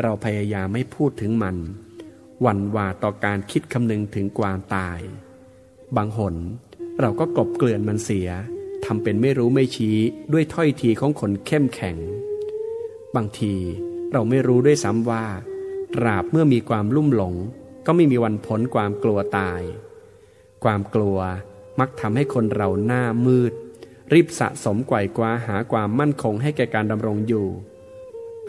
เราพยายามไม่พูดถึงมัน หวั่นหวาต่อการคิดคำนึงถึงความตาย บางหนเราก็กลบเกลื่อนมันเสีย ทำเป็นไม่รู้ไม่ชี้ด้วยถ้อยทีของคนเข้มแข็ง บางทีเราไม่รู้ด้วยซ้ำว่าตราบเมื่อมีความลุ่มหลง ก็ไม่มีวันพ้นความกลัวตาย ความกลัวมักทำให้คนเราหน้ามืด รีบสะสมไกวกว้าหาความมั่นคงให้แก่การดำรงอยู่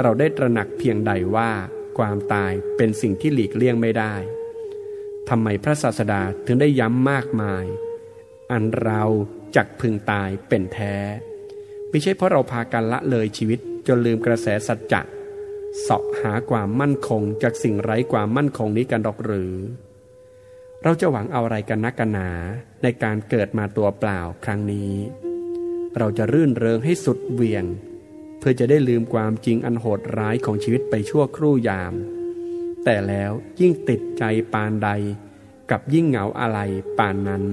เราได้ตระหนักเพียงใดว่า ความตายเป็นสิ่งที่หลีกเลี่ยงไม่ได้ทำไมพระศาสดาถึงได้ย้ำมากมาย อันเรา จักพึงตายเป็นแท้ ไม่ใช่เพราะเราพากันละเลยชีวิตจนลืมกระแสสัจจะเสาะหาความมั่นคงจากสิ่งไร้ความมั่นคงนี้กันหรอกหรือ เราจะหวังเอาอะไรกันนักกันหนาในการเกิดมาตัวเปล่าครั้งนี้ เราจะรื่นเริงให้สุดเวียง เพื่อจะได้ลืมความจริงอันโหดร้ายของชีวิตไปชั่วครู่ยาม แต่แล้วยิ่งติดใจปานใด กับยิ่งเหงาอะไรปานนั้น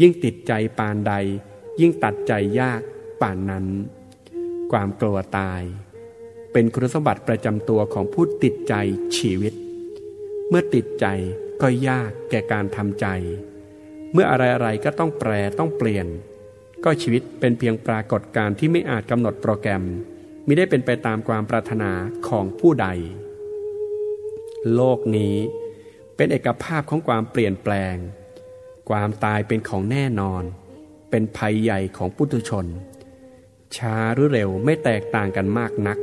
ยิ่งติดใจปานใด ยิ่งตัดใจยากป่านนั้น ความกลัวตาย เป็นคุณสมบัติประจำตัวของผู้ติดใจชีวิต เมื่อติดใจก็ยากแก่การทำใจ เมื่ออะไรๆก็ต้องแปรต้องเปลี่ยน ก็ชีวิตเป็นเพียงปรากฏการที่ไม่อาจกำหนดโปรแกรมมิได้เป็นไปตามความปรารถนาของผู้ใด โลกนี้เป็นเอกภาพของความเปลี่ยนแปลง ความตายเป็นของแน่นอน เป็นภัยใหญ่ของปุถุชน ช้าหรือเร็วไม่แตกต่างกันมากนัก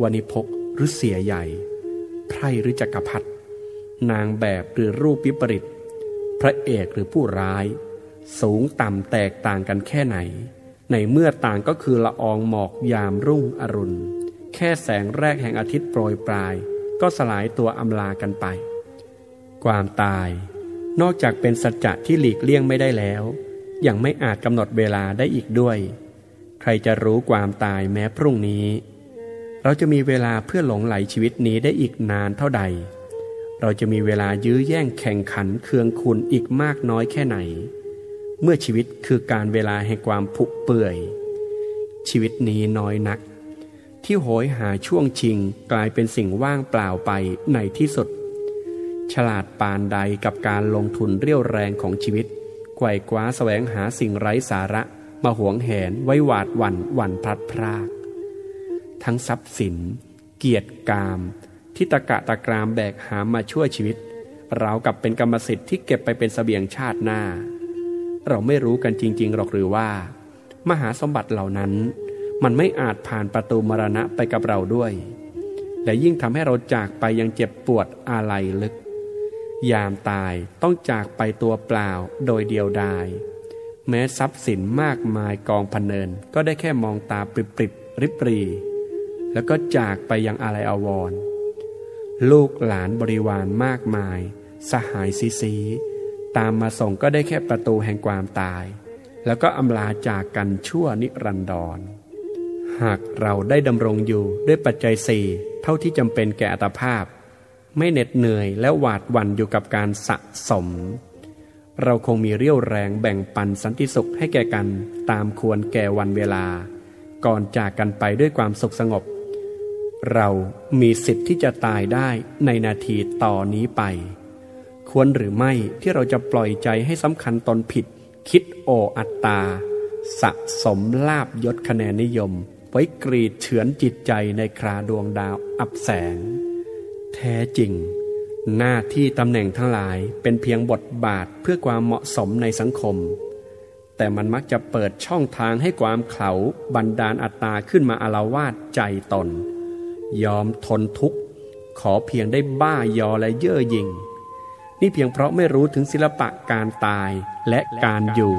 วานิพกหรือเสียใหญ่ ไพรหรือจักรพรรดินางแบบหรือรูปวิปริต พระเอกหรือผู้ร้าย สูงต่ำแตกต่างกันแค่ไหน ในเมื่อต่างก็คือละอองหมอกยามรุ่งอรุณ แค่แสงแรกแห่งอาทิตย์โปรยปลาย ก็สลายตัวอำลากันไป ความตาย นอกจากเป็นสัจจะที่หลีกเลี่ยงไม่ได้แล้ว ยังไม่อาจกำหนดเวลาได้อีกด้วย ใครจะรู้ความตายแม้พรุ่งนี้ เราจะมีเวลาเพื่อหลงไหลชีวิตนี้ได้อีกนานเท่าใด เราจะมีเวลายื้อแย่งแข่งขันเคืองคุณอีกมากน้อยแค่ไหน เมื่อชีวิตคือการเวลาแห่งความผุเปื่อย ชีวิตนี้น้อยนัก ที่โหยหาช่วงชิงกลายเป็นสิ่งว่างเปล่าไปในที่สุด ฉลาดปานใดกับการลงทุนเรี่ยวแรงของชีวิตไกวกว้าแสวงหาสิ่งไร้สาระมาหวงแหนไว้หวาดวันวันพลัดพราก ทั้งทรัพย์สิน เกียรติกาม ที่ตะกะตะกรามแบกหามมาช่วยชีวิต เรากับเป็นกรรมสิทธิ์ที่เก็บไปเป็นสเสบียงชาติหน้า เราไม่รู้กันจริง ๆ หรอกหรือว่า มหาสมบัติเหล่านั้น มันไม่อาจผ่านประตูมรณะไปกับเราด้วย และยิ่งทำให้เราจากไปยังเจ็บปวดอาลัยลึก ยามตายต้องจากไปตัวเปล่าโดยเดียวดาย แม้ทรัพย์สินมากมายกองพันเนิน ก็ได้แค่มองตาปริบๆริบปรี แล้วก็จากไปยังอะไรอาวร ลูกหลานบริวารมากมาย สหายซีซี ตามมาส่งก็ได้แค่ประตูแห่งความตาย แล้วก็อำลาจากกันชั่วนิรันดร หากเราได้ดำรงอยู่ด้วยปัจจัยสี่เท่าที่จำเป็นแก่อัตภาพ ไม่เหน็ดเหนื่อยและหวาดหวั่นอยู่กับการสะสม เราคงมีเรี่ยวแรงแบ่งปันสันติสุขให้แก่กันตามควรแก่วันเวลา ก่อนจากกันไปด้วยความสุขสงบ เรามีสิทธิ์ที่จะตายได้ในนาทีต่อนนี้ไป ควรหรือไม่ที่เราจะปล่อยใจให้สำคัญตนผิด คิดโออัตตา สะสมลาบยศคะแนนนิยม ไว้กรีดเฉือนจิตใจในคราดวงดาวอับแสง แท้จริง หน้าที่ตำแหน่งทั้งหลายเป็นเพียงบทบาทเพื่อความเหมาะสมในสังคม แต่มันมักจะเปิดช่องทางให้ความเขาบันดาลอัตตาขึ้นมาอารวาดใจตน ยอมทนทุกข์ ขอเพียงได้บ้ายอและเย่อหยิ่งนี่เพียงเพราะไม่รู้ถึงศิลปะการตายและการอยู่